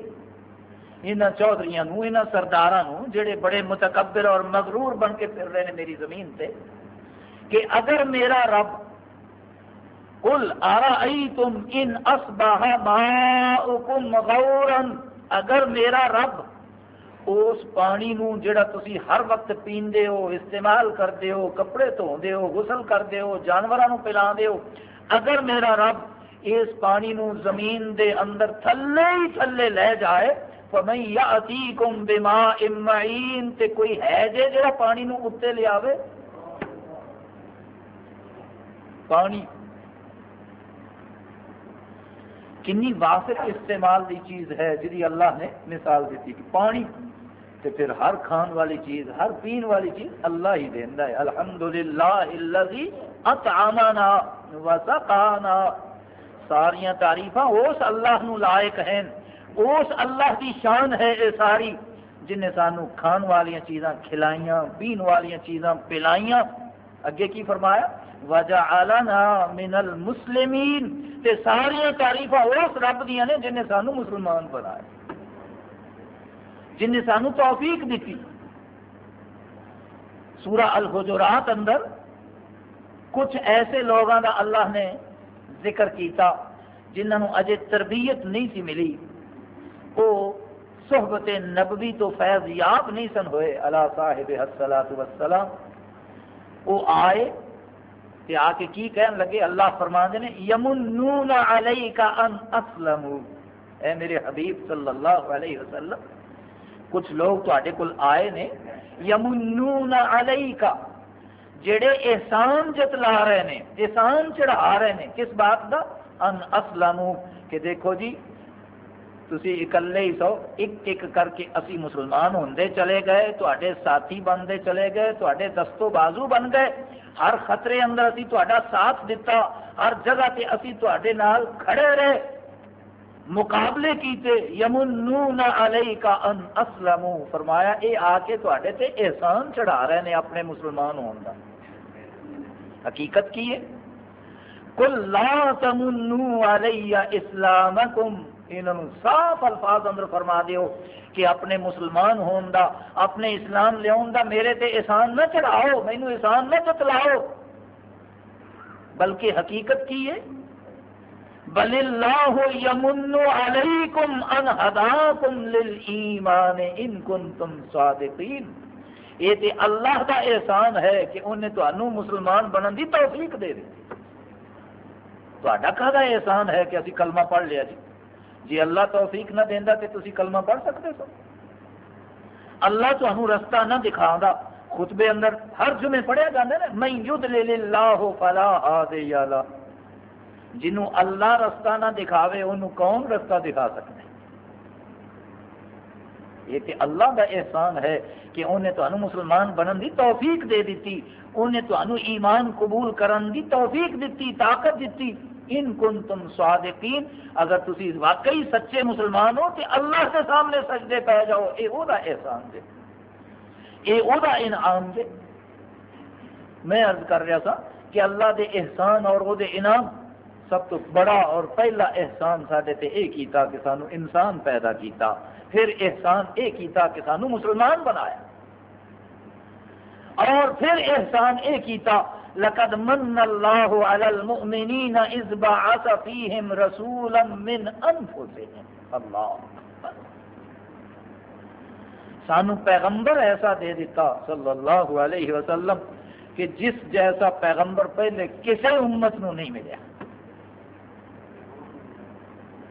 یہاں چودھری یہاں سردار جڑے بڑے متکبر اور مغرور بن کے پھر رہے ہیں میری زمین تے، کہ اگر میرا رب کل آرا تم ان اسباہ مغورن اگر میرا رب اس پانی نو جڑا تسی ہر وقت پیندے ہو، استعمال کرتے ہو، کپڑے دھوندے ہو، غسل کرتے ہو جانوروں پلا ہو، اگر میرا رب اس پانی نو زمین دے اندر تھلے ہی تھلے لے جائے، فمن یاتیکم بماء معین تے کوئی ہے جے جڑا پانی نو اوتے لے آوے؟ پانی۔ کنی واسط استعمال دی چیز ہے جی اللہ نے مثال دیتی کہ پانی، تے پھر ہر کھان والی چیز، ہر پین والی چیز اللہ ہی دیندا ہے۔ الحمدللہ الذی اطعمنا وسقانا۔ ساریا تعریف اس اللہ نو لائق ہیں۔ اس اللہ کی شان ہے یہ ساری۔ جن نے سانو کھان والی چیزاں کھلائیاں، پین والی چیزاں پلائیاں۔ اگے کی فرمایا؟ وجہ من المسلمین تے ساریا تعریف اس رب دیا نے جن نے سانو مسلمان بنایا۔ جن نے سانو توفیق دیتی۔ سورہ الحجرات اندر کچھ ایسے لوگوں کا اللہ نے ذکر کیتا، جنہوں اجے تربیت نہیں سی ملی۔ وہ صحبت نبوی تو فیض یاب نہیں سن ہوئے۔ اللہ صاحب حسلات وسلام وہ آئے تے آ کے کی کہن لگے؟ اللہ فرما نے، یمنون علیک ان اسلم اے میرے حبیب صلی اللہ علیہ وسلم، کچھ لوگ تے کول آئے نے، یمنون علیک۔ جڑے احسان جتلا رہے ہیں احسان چڑھا رہے ہیں کس بات کا ان اسلم کہ دیکھو جی تھی اکلے ہی سو، ایک ایک کر کے اسی مسلمان ہوں چلے گئے تے ساتھی بنتے چلے گئے تے دستو بازو بن گئے۔ ہر خطرے اندر اسی تا ساتھ دیتا ہر جگہ تے اسی تے نال کھڑے رہے۔ مقابلے کیتے یمنون علیکا ان اسلمو۔ فرمایا، اے آ کے تے تے احسان چڑھا رہے ہیں اپنے مسلمان ہون حقیقت کی ہے۔ کل لا تمنو علی اسلامکم انہوں صاف الفاظ اندر فرما دیو کہ اپنے مسلمان ہون دا اپنے اسلام لیاؤن دا میرے تے احسان نہ چڑھاؤ، مینو احسان نہ چتلاؤ بلکہ حقیقت کی ہے۔ بل اللہ یمن علیکم ان ہداکم للایمان ان کنتم صادقین۔ یہ تے اللہ دا احسان ہے کہ انہیں تو مسلمان بنن دی توفیق دے دی۔ تو احسان ہے کہ اسی کلمہ پڑھ لیا جی۔ جی اللہ توفیق نہ دینا تو تھی کلمہ پڑھ سکتے سو۔ اللہ تمہوں رستہ نہ دکھا خطبے اندر ہر جمعے پڑھیا جاتا نا میں یدھ لے لاہ فلا جنوں اللہ رستہ نہ دکھاوے انہوں کون رستہ دکھا سکتے یہ کہ اللہ کا احسان ہے کہ انہیں تو مسلمان بنن دی توفیق دے دیتی، انہیں تو ایمان قبول کرن دی توفیق دیتی، طاقت دیتی۔ ان کن تم صادقین۔ اگر تسی واقعی سچے مسلمان ہو تو اللہ کے سامنے سجدے پہ جاؤ، اے او دا احسان دے۔ اے او دا انعام دے۔ میں عرض کر رہا تھا کہ اللہ دے احسان اور او دے انعام سب تو بڑا اور پہلا احسان سارے تے اے کیتا کہ سانو انسان پیدا کیتا۔ پھر احسان اے کیتا کہ سانو مسلمان بنایا۔ اور پھر احسان اے کیتا لقد من اللہ علی المؤمنین اذ بعث فیہم رسولا من انفسهم اللہ سانو پیغمبر ایسا دے دیتا صلی اللہ علیہ وسلم کہ جس جیسا پیغمبر پہلے کسی امت نو نہیں ملیا۔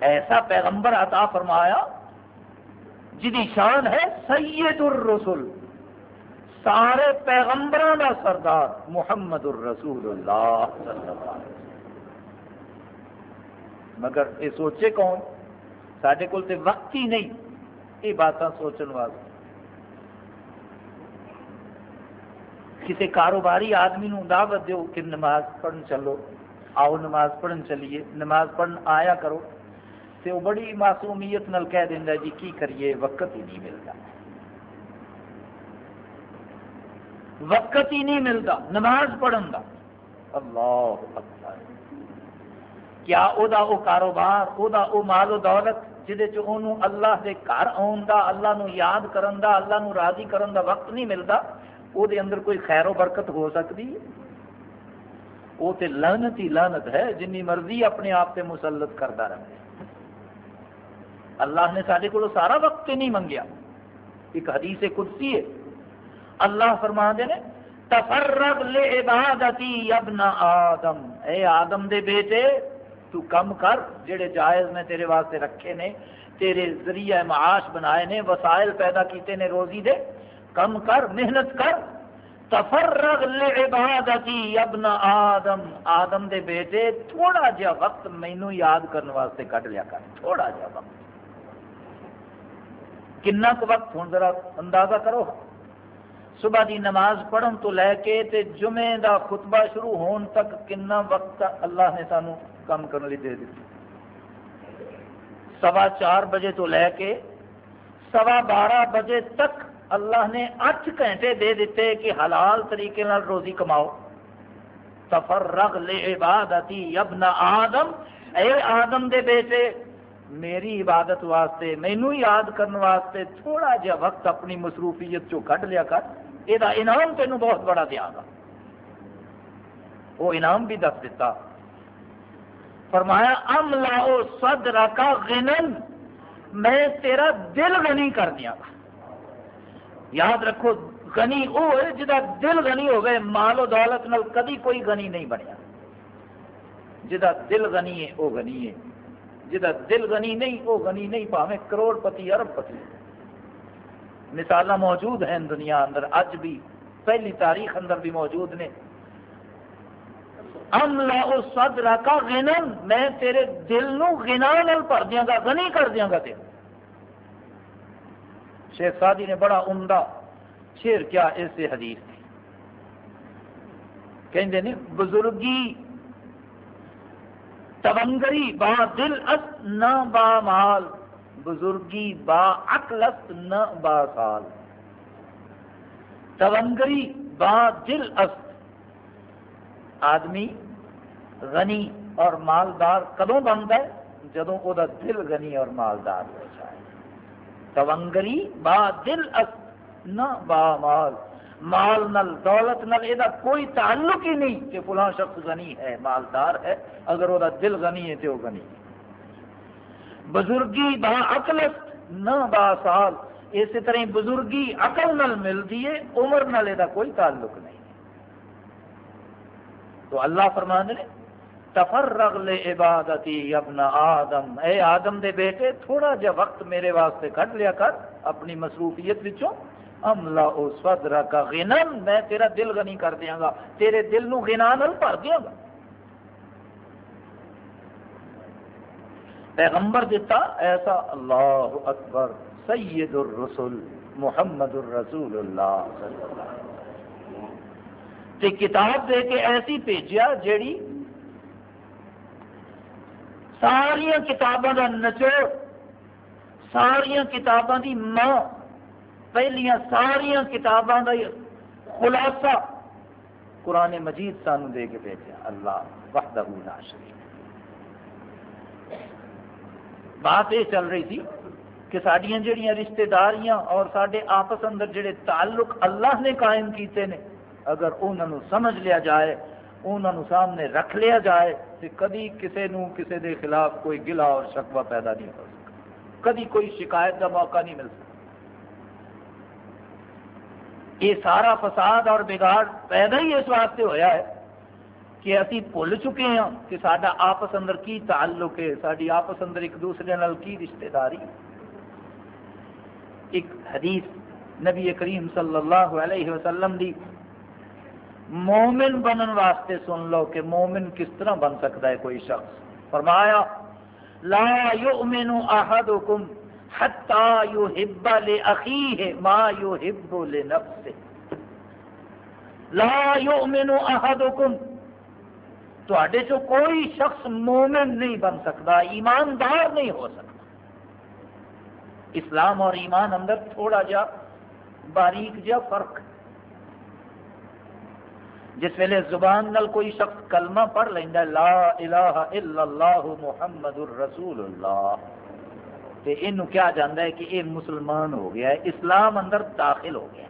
ایسا پیغمبر عطا فرمایا جدی شان ہے سید الرسول سارے پیغمبروں کا سردار محمد الرسول اللہ۔ صلی اللہ علیہ وسلم مگر یہ سوچے کون؟ سارے کول تو وقت ہی نہیں، یہ بات سوچنے واسطے۔ کسی کاروباری آدمی نو دعوت دیو کہ نماز پڑھن چلو، آؤ نماز پڑھن چلیے، نماز پڑھن آیا کرو۔ تو وہ بڑی معصومیت نل کہہ دینا جی کی کریے؟ وقت ہی نہیں ملتا۔ وقت ہی نہیں ملتا، نماز پڑھن کا اللہ اکبر۔ کیا او دا او کاروبار، او دا او مال و دولت جہد اللہ دے گھر آن دا، اللہ نو یاد کرن دا، اللہ نو راضی کرن دا وقت نہیں ملتا، او دے اندر کوئی خیر و برکت ہو سکتی ہے؟ وہ تو لانت ہی لانت ہے، جنی مرضی اپنے آپ سے مسلط کرتا رہے۔ اللہ نے سارے کو سارا وقت نہیں منگیا۔ ایک حدیث قدسی ہے۔ اللہ فرما دے نے تفرغ لے عبادتی ابن آدم۔ اے آدم دے بیٹے، تو کم کر، جڑے جائز میں تیرے واسطے رکھے نے، تیرے ذریعہ معاش بنائے نے، وسائل پیدا کیتے نے روزی دے، کم کر، محنت کر۔ تفرغ لے عبادتی ابن آدم۔ آدم دے بیٹے، تھوڑا جا وقت مینو یاد کرنے واسطے کٹ لیا کر، تھوڑا جا وقت۔ کنا وقت؟ ہوں ذرا اندازہ کرو۔ صبح دی نماز پڑھن تو لے کے تے جمعے دا خطبہ شروع ہون تک کنا وقت اللہ نے سانو کام کرنے دے دیتی سوا چار بجے تو لے کے سوا بارہ بجے تک اللہ نے اٹھ گھنٹے دے دیتے کہ حلال طریقے نال روزی کماؤ۔ تفرغ لے ابن آدم۔ اے آدم دے بیٹے میری عبادت واسطے مینو یاد کرنے واسطے تھوڑا جا وقت اپنی مصروفیت چو کٹ لیا کر یہ انعام تینوں بہت بڑا دیا گا۔ وہ انعام بھی دس دیتا فرمایا، ام لاؤ سد رکا غنن، میں تیرا دل غنی کر دیا۔ گا یاد رکھو، غنی وہ ہے جہاں دل غنی ہو گئے، مال و دولت نال کدی کوئی غنی نہیں بنیا۔ جہاں دل غنی ہے، وہ غنی ہے۔ جہاں دل غنی نہیں وہ غنی نہیں پاوے کروڑ پتی ارب پتی مثال موجود ہیں دنیا اندر، اج بھی، پہلی تاریخ اندر بھی موجود نے۔ ام لا صدر کا غنم میں تیرے دل نو غنا نال بھر دیاں گا، غنی کر دیاں گا تیرے۔ شیخ سادی نے بڑا عمدہ شیر کیا اس حدیث تھی کہندے نے، بزرگی تونگری با دل اس، نہ با مال، بزرگی با عقل اس، نہ با سال۔ تونگری با دل اس۔ آدمی غنی اور مالدار کدوں بنتا ہے؟ جدوں وہ دل غنی اور مالدار ہو جائے۔ تونگری با دل اس، نہ با مال۔ مال نل دولت نل یہ کوئی تعلق ہی نہیں کہ فلاں شخص غنی ہے، مالدار ہے، اگر وہ دل غنی ہے تو وہ غنی بزرگی با اقلت نہ با سال۔ اسی طرح بزرگی عقل نل ملتی ہے، عمر نل یہ کوئی تعلق نہیں۔ تو اللہ فرمان نے، تفرغ لے عبادتی ابن آدم۔ اے آدم دے بیٹے، تھوڑا جا وقت میرے واسطے کٹ لیا کر، اپنی مصروفیت وچوں املا او صدر کا غنم میں تیرا دل غنی کر دیا گا، تیرے دل نو غنا نل بھر دیا گا۔ پیغمبر دیتا ایسا اللہ اکبر، سید الرسول محمد الرسول اللہ صلی اللہ علیہ وسلم۔ تے کتاب دے کے ایسی بھیجیا جیڑی ساریا کتاباں کا نچوڑ ساریا کتاباں دی ماں پہلیاں ساریا کتاباں کا خلاصہ قرآن مجید سانو دے کے بھیجا، اللہ وحدہ لا شریف بات یہ چل رہی تھی کہ سڈیا جہیا رشتے داریاں اور سارے آپس اندر جڑے تعلق اللہ نے قائم کیتے نے، اگر انہوں سمجھ لیا جائے انہوں سامنے رکھ لیا جائے تو کدی کسی نو کسی دے خلاف کوئی گلا اور شکوہ پیدا نہیں ہو سکتا۔ کدی کوئی شکایت کا موقع نہیں مل سکتا۔ یہ سارا فساد اور بگاڑ پیدا ہی اس واسطے ہویا ہے کہ ابھی بھول چکے ہیں کہ سڈا آپس اندر کی تعلق ہے ساری آپس اندر ایک دوسرے نال کی رشتے داری ایک حدیث نبی کریم صلی اللہ علیہ وسلم دی مومن بنن واسطے سن لو کہ مومن کس طرح بن سکتا ہے کوئی شخص؟ فرمایا، لا یؤمن احدکم حتی یحب لأخیہ ما یحب لا یؤمن احدکم تھوڑے چو کوئی شخص مومن نہیں بن سکتا، ایماندار نہیں ہو سکتا. اسلام اور ایمان اندر تھوڑا جا باریک جا فرق. جس ویلے زبان نل کوئی شخص کلمہ پڑھ لینا لا الہ الا اللہ محمد الرسول اللہ. تے انو کیا جاندا ہے کہ یہ مسلمان ہو گیا ہے، اسلام اندر داخل ہو گیا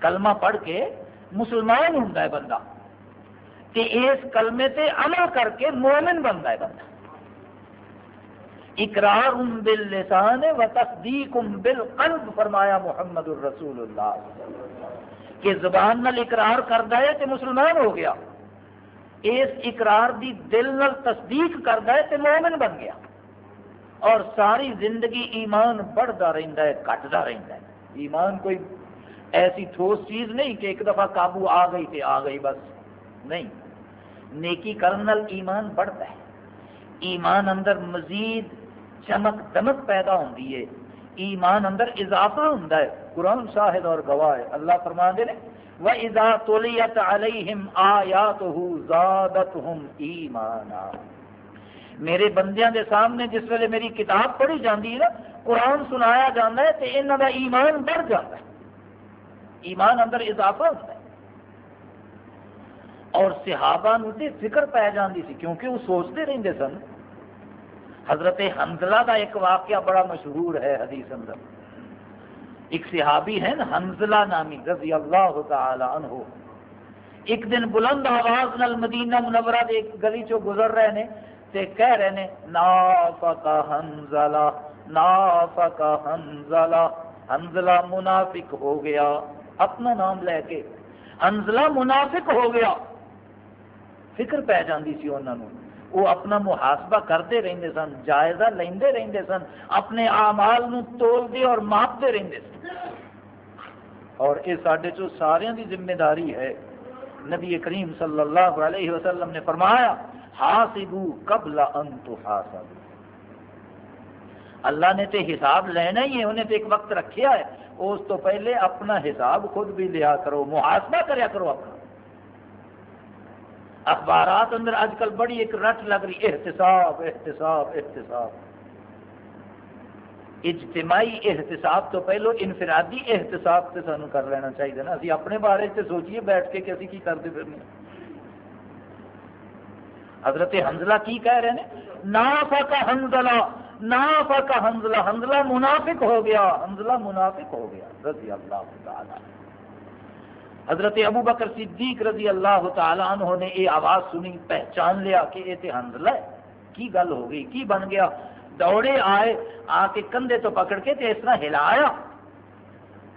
کلمہ پڑھ کے مسلمان ہوں بندہ۔ تے اس کلمے تے عمل کر کے مومن بنتا ہے بندہ۔ اقرار باللسان و تصدیق بالقلب، فرمایا محمد الرسول اللہ کہ زبان نال اقرار کرتا ہے تو مسلمان ہو گیا۔ اس اقرار دی دل نال تصدیق کرتا ہے تو مومن بن گیا۔ اور ساری زندگی ایمان بڑھتا رہتا ہے کٹتا رہتا ہے۔ ایمان کوئی ایسی ٹھوس چیز نہیں کہ ایک دفعہ قابو آ گئی تھی آ گئی بس۔ نہیں۔ نیکی کرنے ایمان بڑھتا ہے۔ ایمان اندر مزید چمک دمک پیدا ہوتی ہے۔ ایمان اندر اضافہ ہوں قرآن شاہد اور گواہ اللہ فرما دے و اذا تولیت علیہم آیاتہ زادتہم ایمانا میرے بندیاں دے سامنے جس ویلے میری کتاب پڑھی جاندی ہے نا، قرآن سنایا جاتا ہے تو انہوں کا ایمان بڑھ جاتا ہے۔ ایمان اندر اضافہ ہوتا ہے۔ اور صحابہ نو تے فکر پی جاندی سی کیونکہ وہ سوچتے رہتے سن، حضرت حنزلہ کا ایک واقعہ بڑا مشہور ہے حدیث اندر۔ ایک صحابی ہے نا، حنزلہ نامی، رضی اللہ تعالی عنہ۔ ایک دن بلند آواز نال مدینہ منورہ دے گلی چو گزر رہے نے تے کہہ رہے نے، نافق حنزلہ نافق حنزلہ حنزلہ منافق ہو گیا، اپنا نام لے کے۔ حنزلہ منافق ہو گیا۔ فکر پہ جاندی سی انہوں نے وہ اپنا محاسبہ کرتے رہتے سن، جائزہ لیندے رہتے سن، اپنے آمال تولتے اور ماپتے رہتے سن۔ اور یہ سارے چو سارے دی ذمہ داری ہے۔ نبی کریم صلی اللہ علیہ وسلم نے فرمایا حاسبو قبل ان تحاسبو اللہ نے تے حساب لینا ہی ہے، انہیں تے ایک وقت رکھیا ہے۔ اس تو پہلے اپنا حساب خود بھی لیا کرو، محاسبہ کریا کرو اپنا۔ اخبارات اندر آج کل بڑی ایک رٹ لگ رہی، احتساب احتساب احتساب۔ اجتماعی احتساب تو پہلو انفرادی احتساب سے سانو کر لینا چاہیے نا۔ اسی اپنے بارے سے سوچیے بیٹھ کے کہ اسی کی کرتے پھرنے۔ حضرت حنزلہ کی کہہ رہے ہیں نافا کا حنزلہ نافا کا حنزلہ حنزلہ منافق ہو گیا، حنزلہ منافق ہو گیا، رضی اللہ تعالی حضرت ابو بکر صدیق رضی اللہ تعالیٰ عنہ نے یہ آواز سنی، پہچان لیا کہ یہ تو حنزلہ ہے۔ کی گل ہو گئی؟ کی بن گیا؟ دوڑے آئے، آ کے کندھے تو پکڑ کے تے اس طرح ہلایا۔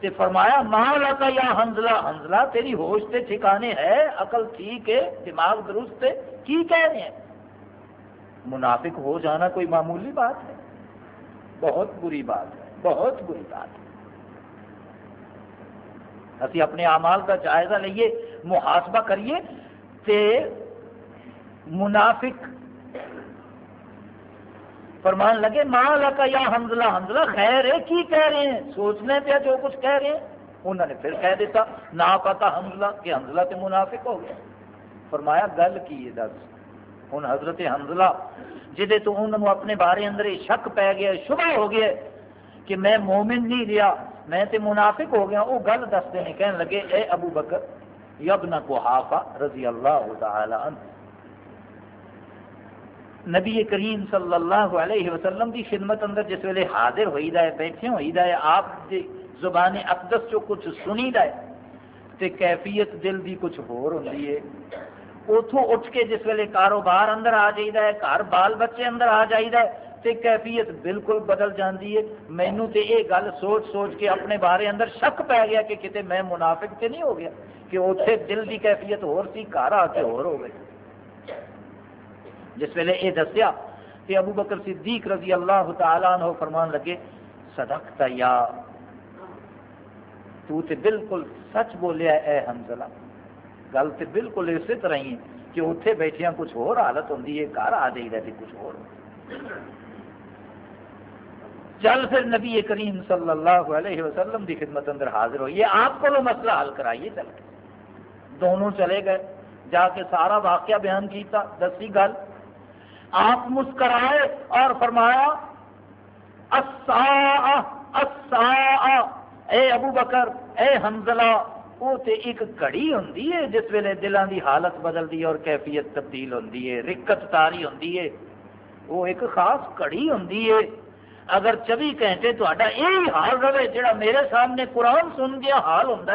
تے فرمایا ماں کا یا حنزلہ حنزلہ تیری ہوش تے ٹھکانے ہے عقل ٹھیک ہے دماغ درست ہے کی کہہ رہے ہیں؟ منافق ہو جانا کوئی معمولی بات ہے۔ بہت بری بات ہے، بہت بری بات ہے۔ اسی اپنے اعمال کا جائزہ لئیے، محاسبہ کریے تے منافق فرمان لگے ماں لگا یا حمزلہ حمزلہ خیر ہے، کی کہہ رہے ہیں؟ سوچنے پہ جو کچھ کہہ رہے ہیں، انہوں نے پھر کہہ دیتا نہ پتا حمزلہ کہ حمزلہ تے منافق ہو گیا۔ فرمایا، گل کی ہے دس؟ ہوں حضرت حمزلہ جہے تو انہوں اپنے بارے اندر شک پی گیا، شبہ ہو گیا کہ میں مومن نہیں رہا میں تے منافق ہو گیا وہ گل دستے ہیں کہنے لگے، اے ابو بکر یبن کو رضی اللہ تعالی عنہ۔ نبی کریم صلی اللہ علیہ وسلم کی خدمت اندر جس ویلے حاضر ہوئی دا ہے، بیٹھے ہوئی دا ہے، آپ دی زبان اقدس جو کچھ سنی دا ہے، تے کیفیت دل دی کچھ ہور ہوتی ہے۔ اتوں اٹھ کے جس ویلے کاروبار اندر آ جائیدا ہے، گھر بال بچے اندر آ جائیدا ہے، تے کیفیت بالکل بدل جاندی ہے۔ مینو تے یہ گل سوچ سوچ کے اپنے بارے اندر شک پی گیا کہ کتے میں منافق تے نہیں ہو گیا، کہ اتنے دل دی کیفیت ہور سی، گھر آ کے ہور ہو گئی جس ویلے یہ دسیا کہ ابو بکر صدیق رضی اللہ تعالیٰ عنہ فرمان لگے صدقت یا تو تے بالکل سچ بولیا اے حنزلہ گل تے بالکل اسی طرح ہی ہے کہ اتنے بیٹھیا کچھ اور حالت ہوں گھر آ جائی رہتی کچھ اور چل پھر نبی کریم صلی اللہ علیہ وسلم کی خدمت اندر حاضر ہوئی آپ کو مسئلہ حل کرائیے چل کے دونوں چلے گئے جا کے سارا واقعہ بیان کیتا دسی گل آپ مسکرائے اور فرمایا اے ابو بکر اے حنزلہ وہ تے ایک کڑی ہوں جس ویلے دلان دی حالت بدلتی ہے اور کیفیت تبدیل ہوتی ہے، رکت تاری ہوں وہ ایک خاص کڑی ہوں اگر چوبی گھنٹے تا یہی حال رہے جڑا میرے سامنے قرآن سن گیا حال ہوں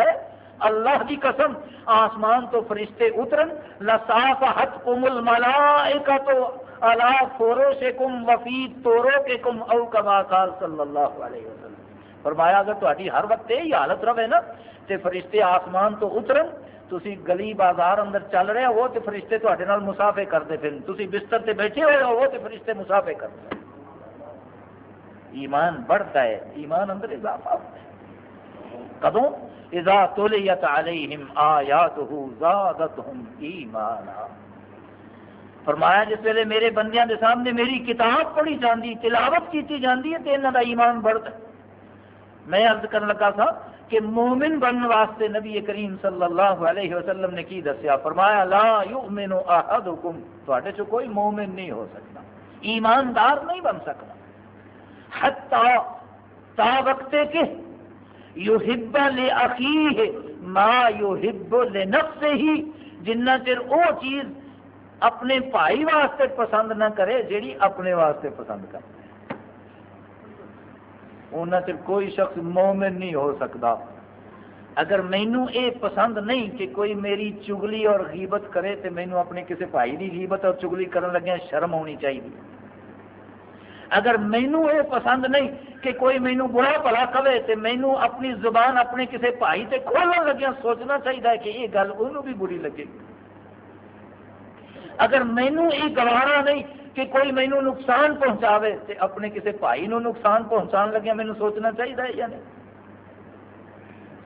اللہ کی قسم، آسمان تو فرشتے اترن لصاف حت کم الملائکہ تو اللہ فورو سے کم وفید تورو کے کم او کما کال صلی اللہ علیہ وسلم۔ فرمایا، اگر تاری ہر وقت یہی حالت رہے نا تو فرشتے آسمان تو اترن تھی گلی بازار اندر چل رہے ہو تو فرشتے تے مسافے کرتے پھر تھی بستر سے بیٹھے ہوئے ہو تو فرشتے مسافے کرتے ایمان بڑھتا ہے، ایمان اندر اضافہ کدوں؟ اذا تولیت علیہم آیاتہ زادتہم ایمانا۔ فرمایا، جس ویلے میرے بندیاں دے سامنے میری کتاب پڑھی جاندی، تلاوت کیتی جاندی ہے، تے انہاں دا ایمان بڑھتا میں عرض کرنے لگا تھا کہ مومن بننے واسطے نبی کریم صلی اللہ علیہ وسلم نے کی دسیا، فرمایا، لا یؤمن احدکم، تواڈے چ کوئی مومن نہیں ہو سکتا، ایماندار نہیں بن سکتا۔ حتی تا وقت کہ یحب لاخیہ ما یحب لنفسہ جنہ چر او چیز اپنے بھائی واسطے پسند نہ کرے، جیڑی اپنے واسطے پسند کرے۔ انہیں چر کوئی شخص مومن نہیں ہو سکتا۔ اگر مینو یہ پسند نہیں کہ کوئی میری چگلی اور غیبت کرے تو مینو اپنے کسی بھائی کی غیبت اور چگلی کرن لگیا شرم ہونی چاہیے اگر مینو یہ پسند نہیں کہ کوئی مینو برا بلا کہے تو مینو اپنی زبان اپنے کسی بھائی سے کھولنے لگیا سوچنا چاہیے کہ یہ گل انہوں بھی بری لگے۔ اگر مینو یہ گوارا نہیں کہ کوئی مینو نقصان پہنچاوے تو اپنے کسی بھائی نو نقصان پہنچا لگیا مینو سوچنا چاہیے یا نہیں؟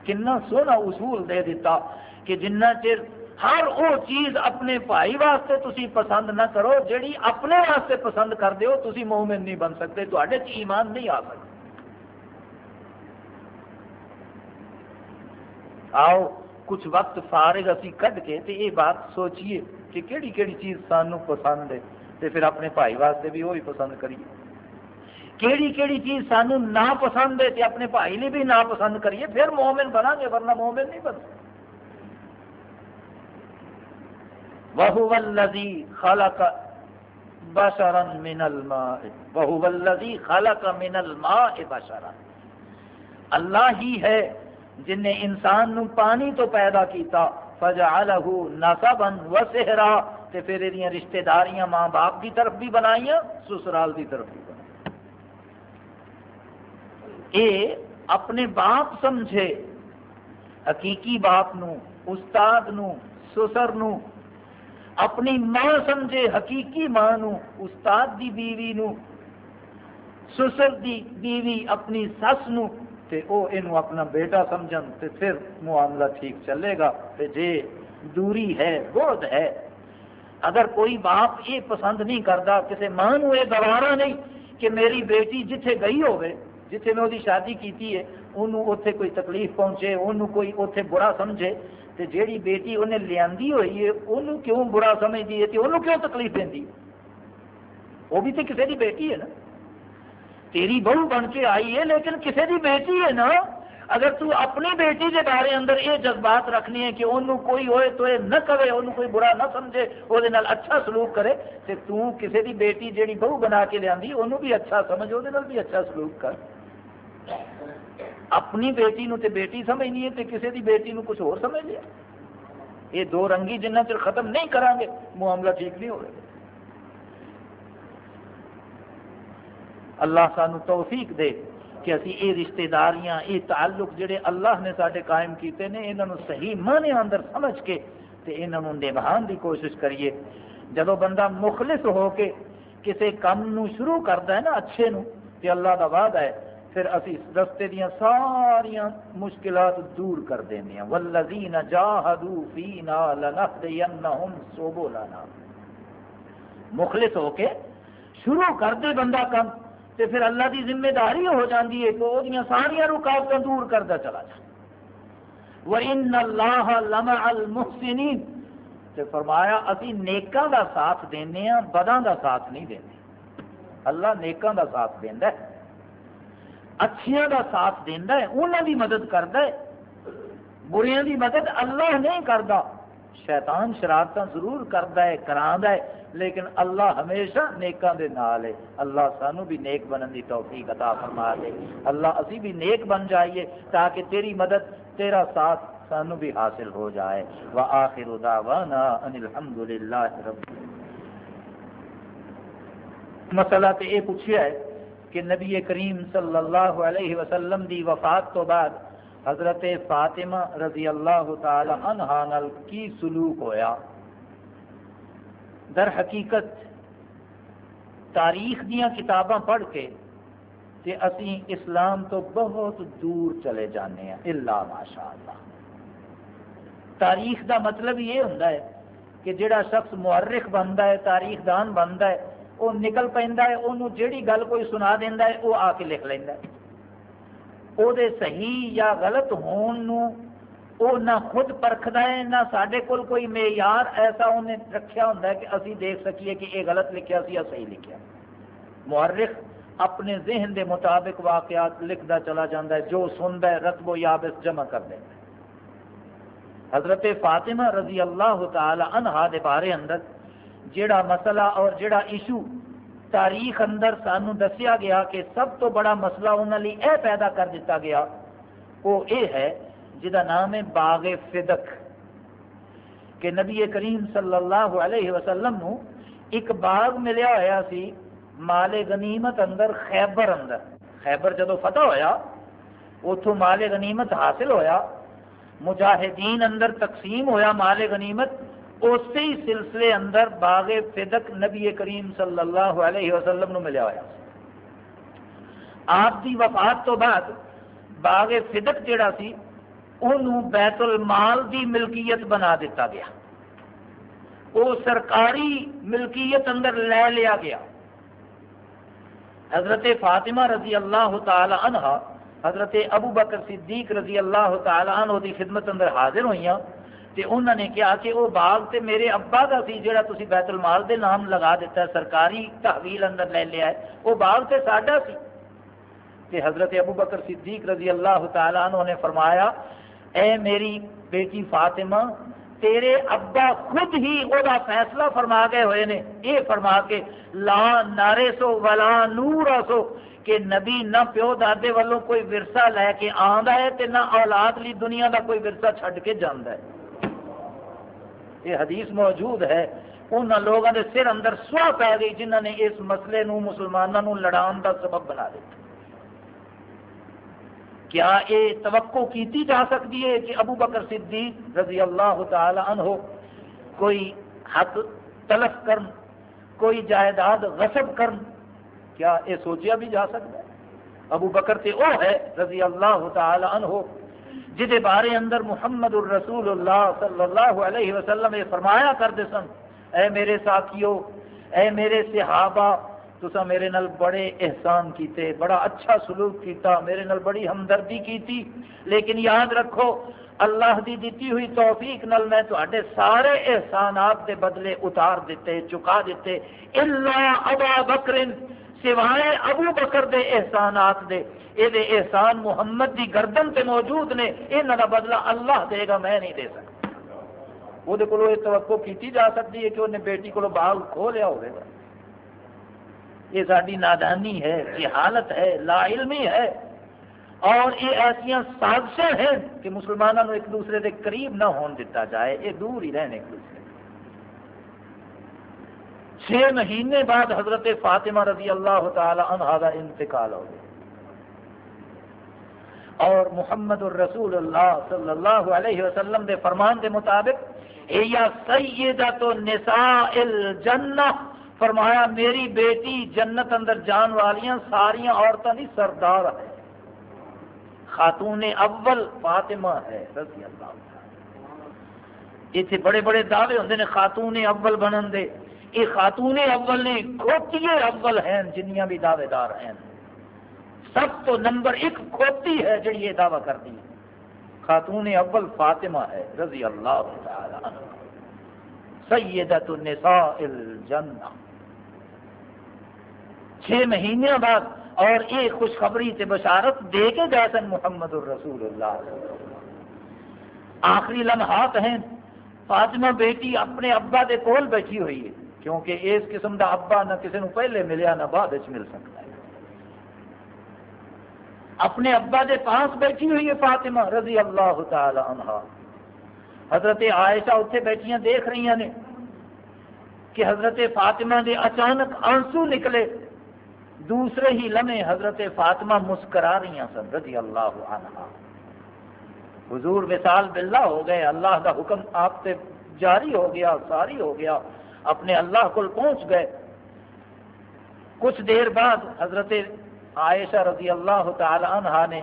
کنا سونا اصول دے دیتا کہ جنہ چر ہر وہ چیز اپنے بھائی واسطے تسی پسند نہ کرو، جیڑی اپنے واسطے پسند کر دیو تسی مومن نہیں بن سکتے تو ایمان نہیں آ سکتے آؤ، کچھ وقت فارغ اسی کڈ کے تے یہ بات سوچیے کہ کیڑی کیڑی چیز سانو پسند ہے۔ تے پھر اپنے بھائی واسطے بھی وہی پسند کریے۔ کیڑی کیڑی چیز سانو نہ پسند ہے تے اپنے بھائی نے بھی نہ پسند کریے، پھر مومن بنا گے ورنہ مومن نہیں بن وهو الذي خلق بشرا من الماء۔ وهو الذي خلق من الماء بشرا۔ اللہ ہی ہے جن نے انسان نو پانی تو پیدا کیتا۔ فجعلہ نصبا وسہرا تے پھر یہ رشتہ داریاں ماں باپ کی طرف بھی بنائیاں، سسرال کی طرف بھی بنائیاں۔ اے اپنے باپ سمجھے، حقیقی باپ نو، استاد نو، سسر نو، اپنی ماں سمجھے، حقیقی ماں نو، استاد دی بیوی نو، سسر دی بیوی اپنی سس نو، تے او اینو اپنا بیٹا سمجھن، تے پھر معاملہ ٹھیک چلے گا۔ تے جے دوری ہے، بہت ہے۔ اگر کوئی باپ یہ پسند نہیں کرتا کسی ماں نو یہ گوارا نہیں کہ میری بیٹی جتھے گئی ہوئے جتھے میں وہی شادی کیتی ہے انہوں اوتھے کوئی تکلیف پہنچے انہوں کوئی اوتھے برا سمجھے، تے جیڑی بیٹی انہیں لیاندی ہوئی ہے انہوں کیوں برا سمجھتی ہے؟ تے انہوں کیوں تکلیف دینی وہ بھی تو کسی کی بیٹی ہے نا؟ تیری بہو بن کے آئی ہے، لیکن کسی کی بیٹی ہے نا اگر تو اپنی بیٹی کے بارے اندر یہ جذبات رکھنی ہے کہ انہوں کوئی ہوئے تو یہ نہ کرے انہوں کوئی برا نہ سمجھے وہ اچھا سلوک کرے تو تو کسی کی بیٹی جیڑی بہو بنا کے لیا انہوں بھی اچھا سمجھ وہ بھی اچھا سلوک کر۔ اپنی بیٹی نو تے بیٹی سمجھنی ہے تے کسی دی بیٹی نو کچھ اور سمجھ لیا۔ یہ دو رنگی جنہ چر ختم نہیں کریں گے، معاملہ ٹھیک نہیں ہوگا اللہ سانو توفیق دے۔ کہ اسی یہ رشتہ داریاں یہ تعلق جڑے اللہ نے سارے قائم کیتے ہیں یہاں صحیح معنی اندر سمجھ کے تے انہوں نبھان دی کوشش کریے۔ جدو بندہ مخلص ہو کے کسی کام نو شروع کرتا ہے نا، اچھے نو تے اللہ دا وعدہ ہے، پھر اسی رستے دیا ساریا مشکلات دور کر دیں والذین جاہدوا فینا لنہدینہم سبلنا۔ مخلص ہو کے شروع کر دے بندہ کم تے پھر اللہ دی ذمہ داری ہو جاندی ہے کہ وہ ساریا رکاوٹیں دور کرتا چلا جائے وَإِنَّ اللَّهَ لَمَعَ الْمُحْسِنِينَ۔ تے فرمایا، اسی نیکاں دا ساتھ دینے ہیں بداں دا ساتھ نہیں دینے۔ اللہ نیکاں دا ساتھ دیندا ہے۔ اچھیاں دا ساتھ دینا ہے انہوں دی مدد کرتا ہے۔ بریاں دی مدد اللہ نہیں کرتا شیطان شرارت ضرور کرتا ہے کرا ہے، لیکن اللہ ہمیشہ نیکاں دے نال ہے۔ اللہ سانو بھی نیک بنن دی توفیق عطا فرما دے اللہ اسی بھی نیک بن جائیے تاکہ تیری مدد، تیرا ساتھ سانو بھی حاصل ہو جائے۔ وآخر دعوانا ان الحمدللہ رب مسئلہ تے اے پوچھیا ہے کہ نبی کریم صلی اللہ علیہ وسلم دی وفات تو بعد حضرت فاطمہ رضی اللہ تعالی عنہ نال کی سلوک ہویا؟ در حقیقت تاریخ دیا کتاباں پڑھ کے کہ اسی اسلام تو بہت دور چلے جانے ہیں اللہ ماشاء اللہ تاریخ دا مطلب یہ ہوتا ہے کہ جڑا شخص مورخ بنتا ہے تاریخ دان بنتا ہے وہ نکل پہ انہوں گل کوئی سنا دینا ہے وہ آ کے لکھ لینا ہے۔ وہ صحیح یا غلط ہون نو وہ نہ خود پرکھتا ہے نہ سارے کول کوئی معیار ایسا انہیں رکھیا ہوں کہ اسی دیکھ سکیے کہ یہ غلط لکھیا سی یا صحیح لکھیا مورخ اپنے ذہن دے مطابق واقعات لکھتا چلا جاتا ہے جو سنتا ہے رتب و یابس جمع کر دینا حضرت فاطمہ رضی اللہ تعالی عنہا دے بارے اندر جڑا مسئلہ اور جڑا ایشو تاریخ اندر سانو دسیا گیا کہ سب تو بڑا مسئلہ انہوں نے یہ پیدا کر دیتا گیا۔ وہ یہ ہے جہاں نام ہے باغ فدق۔ کہ نبی کریم صلی اللہ علیہ وسلم نو ایک باغ ملیا ہوا سی مال غنیمت اندر، خیبر اندر۔ خیبر جدو فتح ہویا اتوں مال غنیمت حاصل ہویا۔ مجاہدین اندر تقسیم ہویا مال غنیمت۔ اسی سلسلے اندر باغ فدق نبی کریم صلی اللہ علیہ وسلم نو ملیا ہوا آپ کی وفات تو بعد باغ فدق جڑا سی انہوں بیت المال دی ملکیت بنا دیتا گیا۔ وہ سرکاری ملکیت اندر لے لیا گیا۔ حضرت فاطمہ رضی اللہ تعالی عنہ، حضرت ابو بکر صدیق رضی اللہ تعالی عنہ دی خدمت اندر حاضر ہوئی تے انہوں نے کہا کہ وہ باغ تے میرے ابا کا سی جڑا تسی بیت المال دے نام لگا دیتا ہے، سرکاری تحویل اندر لے لیا ہے۔ وہ باغ تے ساڈا سی۔ تے حضرت ابو بکر صدیق رضی اللہ تعالیٰ عنہ نے فرمایا، اے میری بیٹی فاطمہ، تیرے ابا خود ہی وہ فیصلہ فرما گئے ہوئے نے۔ یہ فرما کے، لا نارے سو ولا نور سو کہ نبی نہ پیو دادے والوں کوئی ورسہ لے کے آندا ہے تے نہ اولاد لی دنیا دا کوئی ورسہ چھڈ کے جاندا ہے۔ یہ حدیث موجود ہے ان لوگوں کے سر اندر سوا پی گئی جنہوں نے اس مسئلے نو مسلمانوں لڑان دا سبب بنا دیا کیا یہ توقع کیتی جا سکتی ہے کہ ابو بکر صدیق رضی اللہ تعالی عنہ کوئی حق تلف کرن، کوئی جائیداد غصب کرن؟ کیا یہ سوچیا بھی جا سکتا ہے؟ ابو بکر تے او ہے رضی اللہ تعالی عنہ جہد بارے اندر محمد الرسول اللہ صلی اللہ علیہ وسلم یہ فرمایا کرتے سن، اے میرے ساتھیوں اے میرے صحابہ تسا میرے نال بڑے احسان کیتے، بڑا اچھا سلوک کیتا، میرے نال بڑی ہمدردی کیتی۔ لیکن یاد رکھو، اللہ دی دیتی ہوئی توفیق نال میں تے سارے احسانات دے بدلے اتار دیتے، چکا دیتے۔ اللہ ابا بکرن سوائے ابو بکر دے احسانات دے۔ یہ احسان محمد دی گردن تے موجود نے یہاں کا بدلہ اللہ دے گا، میں نہیں دے سکتا۔ وہ توقع کی جا سکتی ہے کہ انہیں بیٹی کو باغ کھو لیا ہوگا یہ ساری نادانی ہے، یہ حالت ہے، لا علمی ہے۔ اور یہ ایسا سازشیں ہیں کہ مسلمانوں ایک دوسرے کے قریب نہ ہون دیتا جائے، یہ دور ہی رہنے ایک دوسرے چھ مہینے بعد حضرت فاطمہ رضی اللہ تعالی عنہ کا انتقال ہو گیا۔ اور محمد الرسول اللہ صلی اللہ علیہ وسلم دے فرمان دے مطابق سیدہ تو نساء الجنہ، فرمایا، میری بیٹی جنت اندر جان والیاں ساریا عورتوں کی سردار ہے۔ خاتون اول فاطمہ ہے، رضی اللہ اتنے بڑے بڑے دعوے ہوتے ہیں خاتون اول بنن دے۔ یہ خاتون اول نے کھوتیے اول ہیں، جنیاں بھی دعوے دار ہیں۔ سب تو نمبر ایک کھوتی ہے جڑی یہ دعوی کرتی ہے خاتون اول فاطمہ ہے، رضی اللہ تعالی عنہ۔ سیدت النساء الجنہ۔ چھ مہینے بعد اور یہ خوشخبری سے بشارت دے کے گئے سن محمد الرسول اللہ۔ آخری لمحات ہیں، فاطمہ بیٹی اپنے ابا دے کول بیٹھی ہوئی ہے۔ کیونکہ اس قسم دا ابا نہ کسی نے پہلے ملیا، نہ بعد مل سکتا ہے۔ اپنے ابا دے پاس بیٹھی ہوئی ہے فاطمہ رضی اللہ تعالی عنہ حضرت عائشہ اتنے بیٹھیاں دیکھ رہی ہیں کہ حضرت فاطمہ دے اچانک آنسو نکلے۔ دوسرے ہی لمحے حضرت فاطمہ مسکرا رہی سن رضی اللہ عنہ حضور مثال باللہ ہو گئے، اللہ کا حکم آپ سے جاری ہو گیا، ساری ہو گیا۔ اپنے اللہ کو پہنچ گئے۔ کچھ دیر بعد حضرت عائشہ رضی اللہ تعالی عنہ نے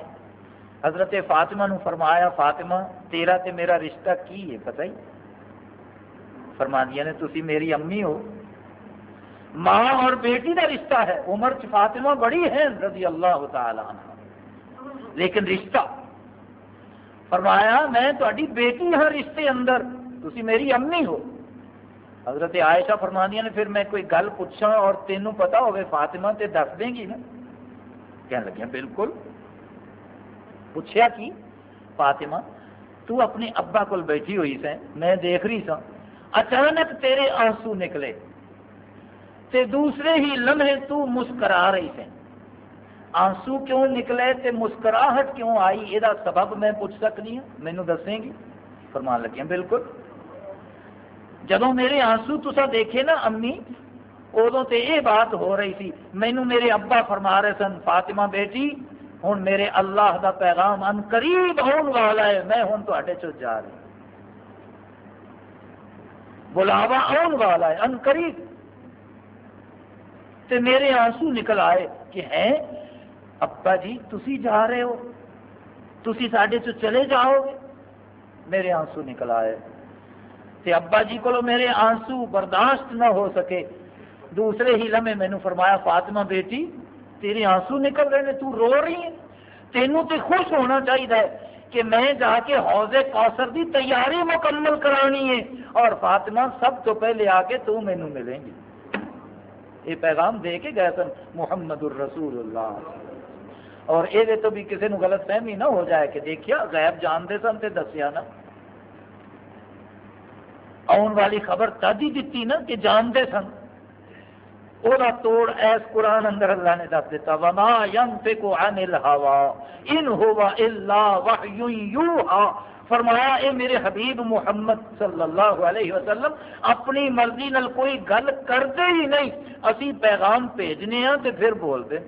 حضرت فاطمہ نو فرمایا، فاطمہ، تیرا تے میرا رشتہ کی ہے؟ پتہ ہی فرما دیا نے، تسی میری امی ہو۔ ماں اور بیٹی کا رشتہ ہے۔ عمر چ فاطمہ بڑی ہے رضی اللہ تعالی عنہ۔ لیکن رشتہ۔ فرمایا، میں تاری بیٹی ہر رشتے اندر۔ تسی میری امی ہو۔ حضرت عائشہ فرمانیاں نے، پھر میں کوئی گل پوچھا اور تینوں پتا ہوگی فاطمہ تے دس دیں گی نا؟ کہنے لگیا بالکل۔ پوچھا کی؟ فاطمہ، تو اپنے ابا کو بیٹھی ہوئی سیں میں دیکھ رہی سا اچانک تیرے آنسو نکلے، تے دوسرے ہی لمحے تو مسکرا رہی سے آنسو کیوں نکلے تے مسکراہٹ کیوں آئی؟ یہ سبب میں پوچھ سکتی ہوں مینو دسیں گی؟ فرمان لگی بالکل۔ جدو میرے آنسو تسا دیکھے نا امی ادو تے یہ بات ہو رہی تھی مینو میرے ابا فرما رہے سن، فاطمہ بیٹی ہوں میرے اللہ دا پیغام ان قریب ہون والا ہے، میں ہوں تے چ جا رہی بلاوا آن والا ہے، ان قریب۔ تے میرے آنسو نکل آئے کہ ہیں، ابا جی تسی جا رہے ہو، تسی ساڈے چلے جاؤ گے۔ میرے آنسو نکل آئے۔ تے ابا جی کو میرے آنسو برداشت نہ ہو سکے۔ دوسرے ہی لمحے مینو فرمایا، فاطمہ بیٹی، تیرے آنسو نکل رہے ہیں، تو رو رہی ہے تینوں تے خوش ہونا چاہیے کہ میں جا کے حوض کوثر دی تیاری مکمل کرانی ہے۔ اور فاطمہ، سب تو پہلے آ کے تو مینو ملیں گی یہ پیغام دے کے گئے سن محمد الرسول اللہ۔ اور یہ تو بھی کسی نو غلط فہمی نہ ہو جائے کہ دیکھیا، غیب جانتے سن تے دسیا نا۔ آن والی خبر تد ہی دیتی نا کہ جانتے سن۔ وہ توڑ ایس قرآن اندر اللہ نے دس دیتا، وما ينفق عن الهوى ان هو الا وحی یوحا فرمایا، اے میرے حبیب محمد صلی اللہ علیہ وسلم، اپنی مرضی نال کوئی گل کرتے ہی نہیں، اسی پیغام بھیجنے ہاں تے پھر بولتے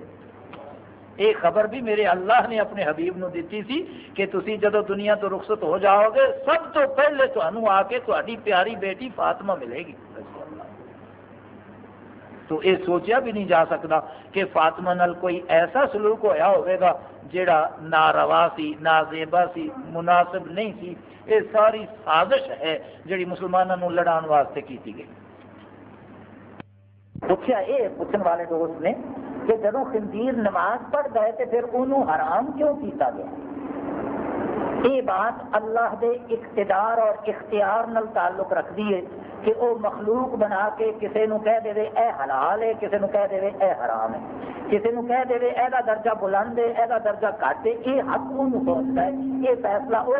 یہ خبر بھی میرے اللہ نے اپنے حبیب نو دیتی سی کہ تسی جدو دنیا تو رخصت ہو جاؤ گے، سب تو پہلے تمہوں آ کے تاری پیاری بیٹی فاطمہ ملے گی۔ تو یہ سوچیا بھی نہیں جا سکتا کہ فاطمہ نال کوئی ایسا سلوک ہوا ہوئے گا جڑا ناروا سی، نازیبا سی، مناسب نہیں سی۔ یہ ساری سازش ہے جڑی مسلمانوں لڑان واسطے کی گئی۔ پوچھا یہ پوچھنے والے دوست نے کہ جب خنزیر نماز پڑھ گئے تو پھر انہوں حرام کیوں کیتا گیا؟ یہ بات اللہ دے اقتدار اور اختیار نل تعلق رکھ دیے کہ وہ مخلوق بنا کے کسی نو کہہ دے اے حلال ہے کسی نو کہہ دے اے حرام ہے۔ کسی نو کہہ دے اے دا درجہ بلند ہے، اے دا درجہ کٹ ہے، یہ حق ان ہے، یہ فیصلہ وہ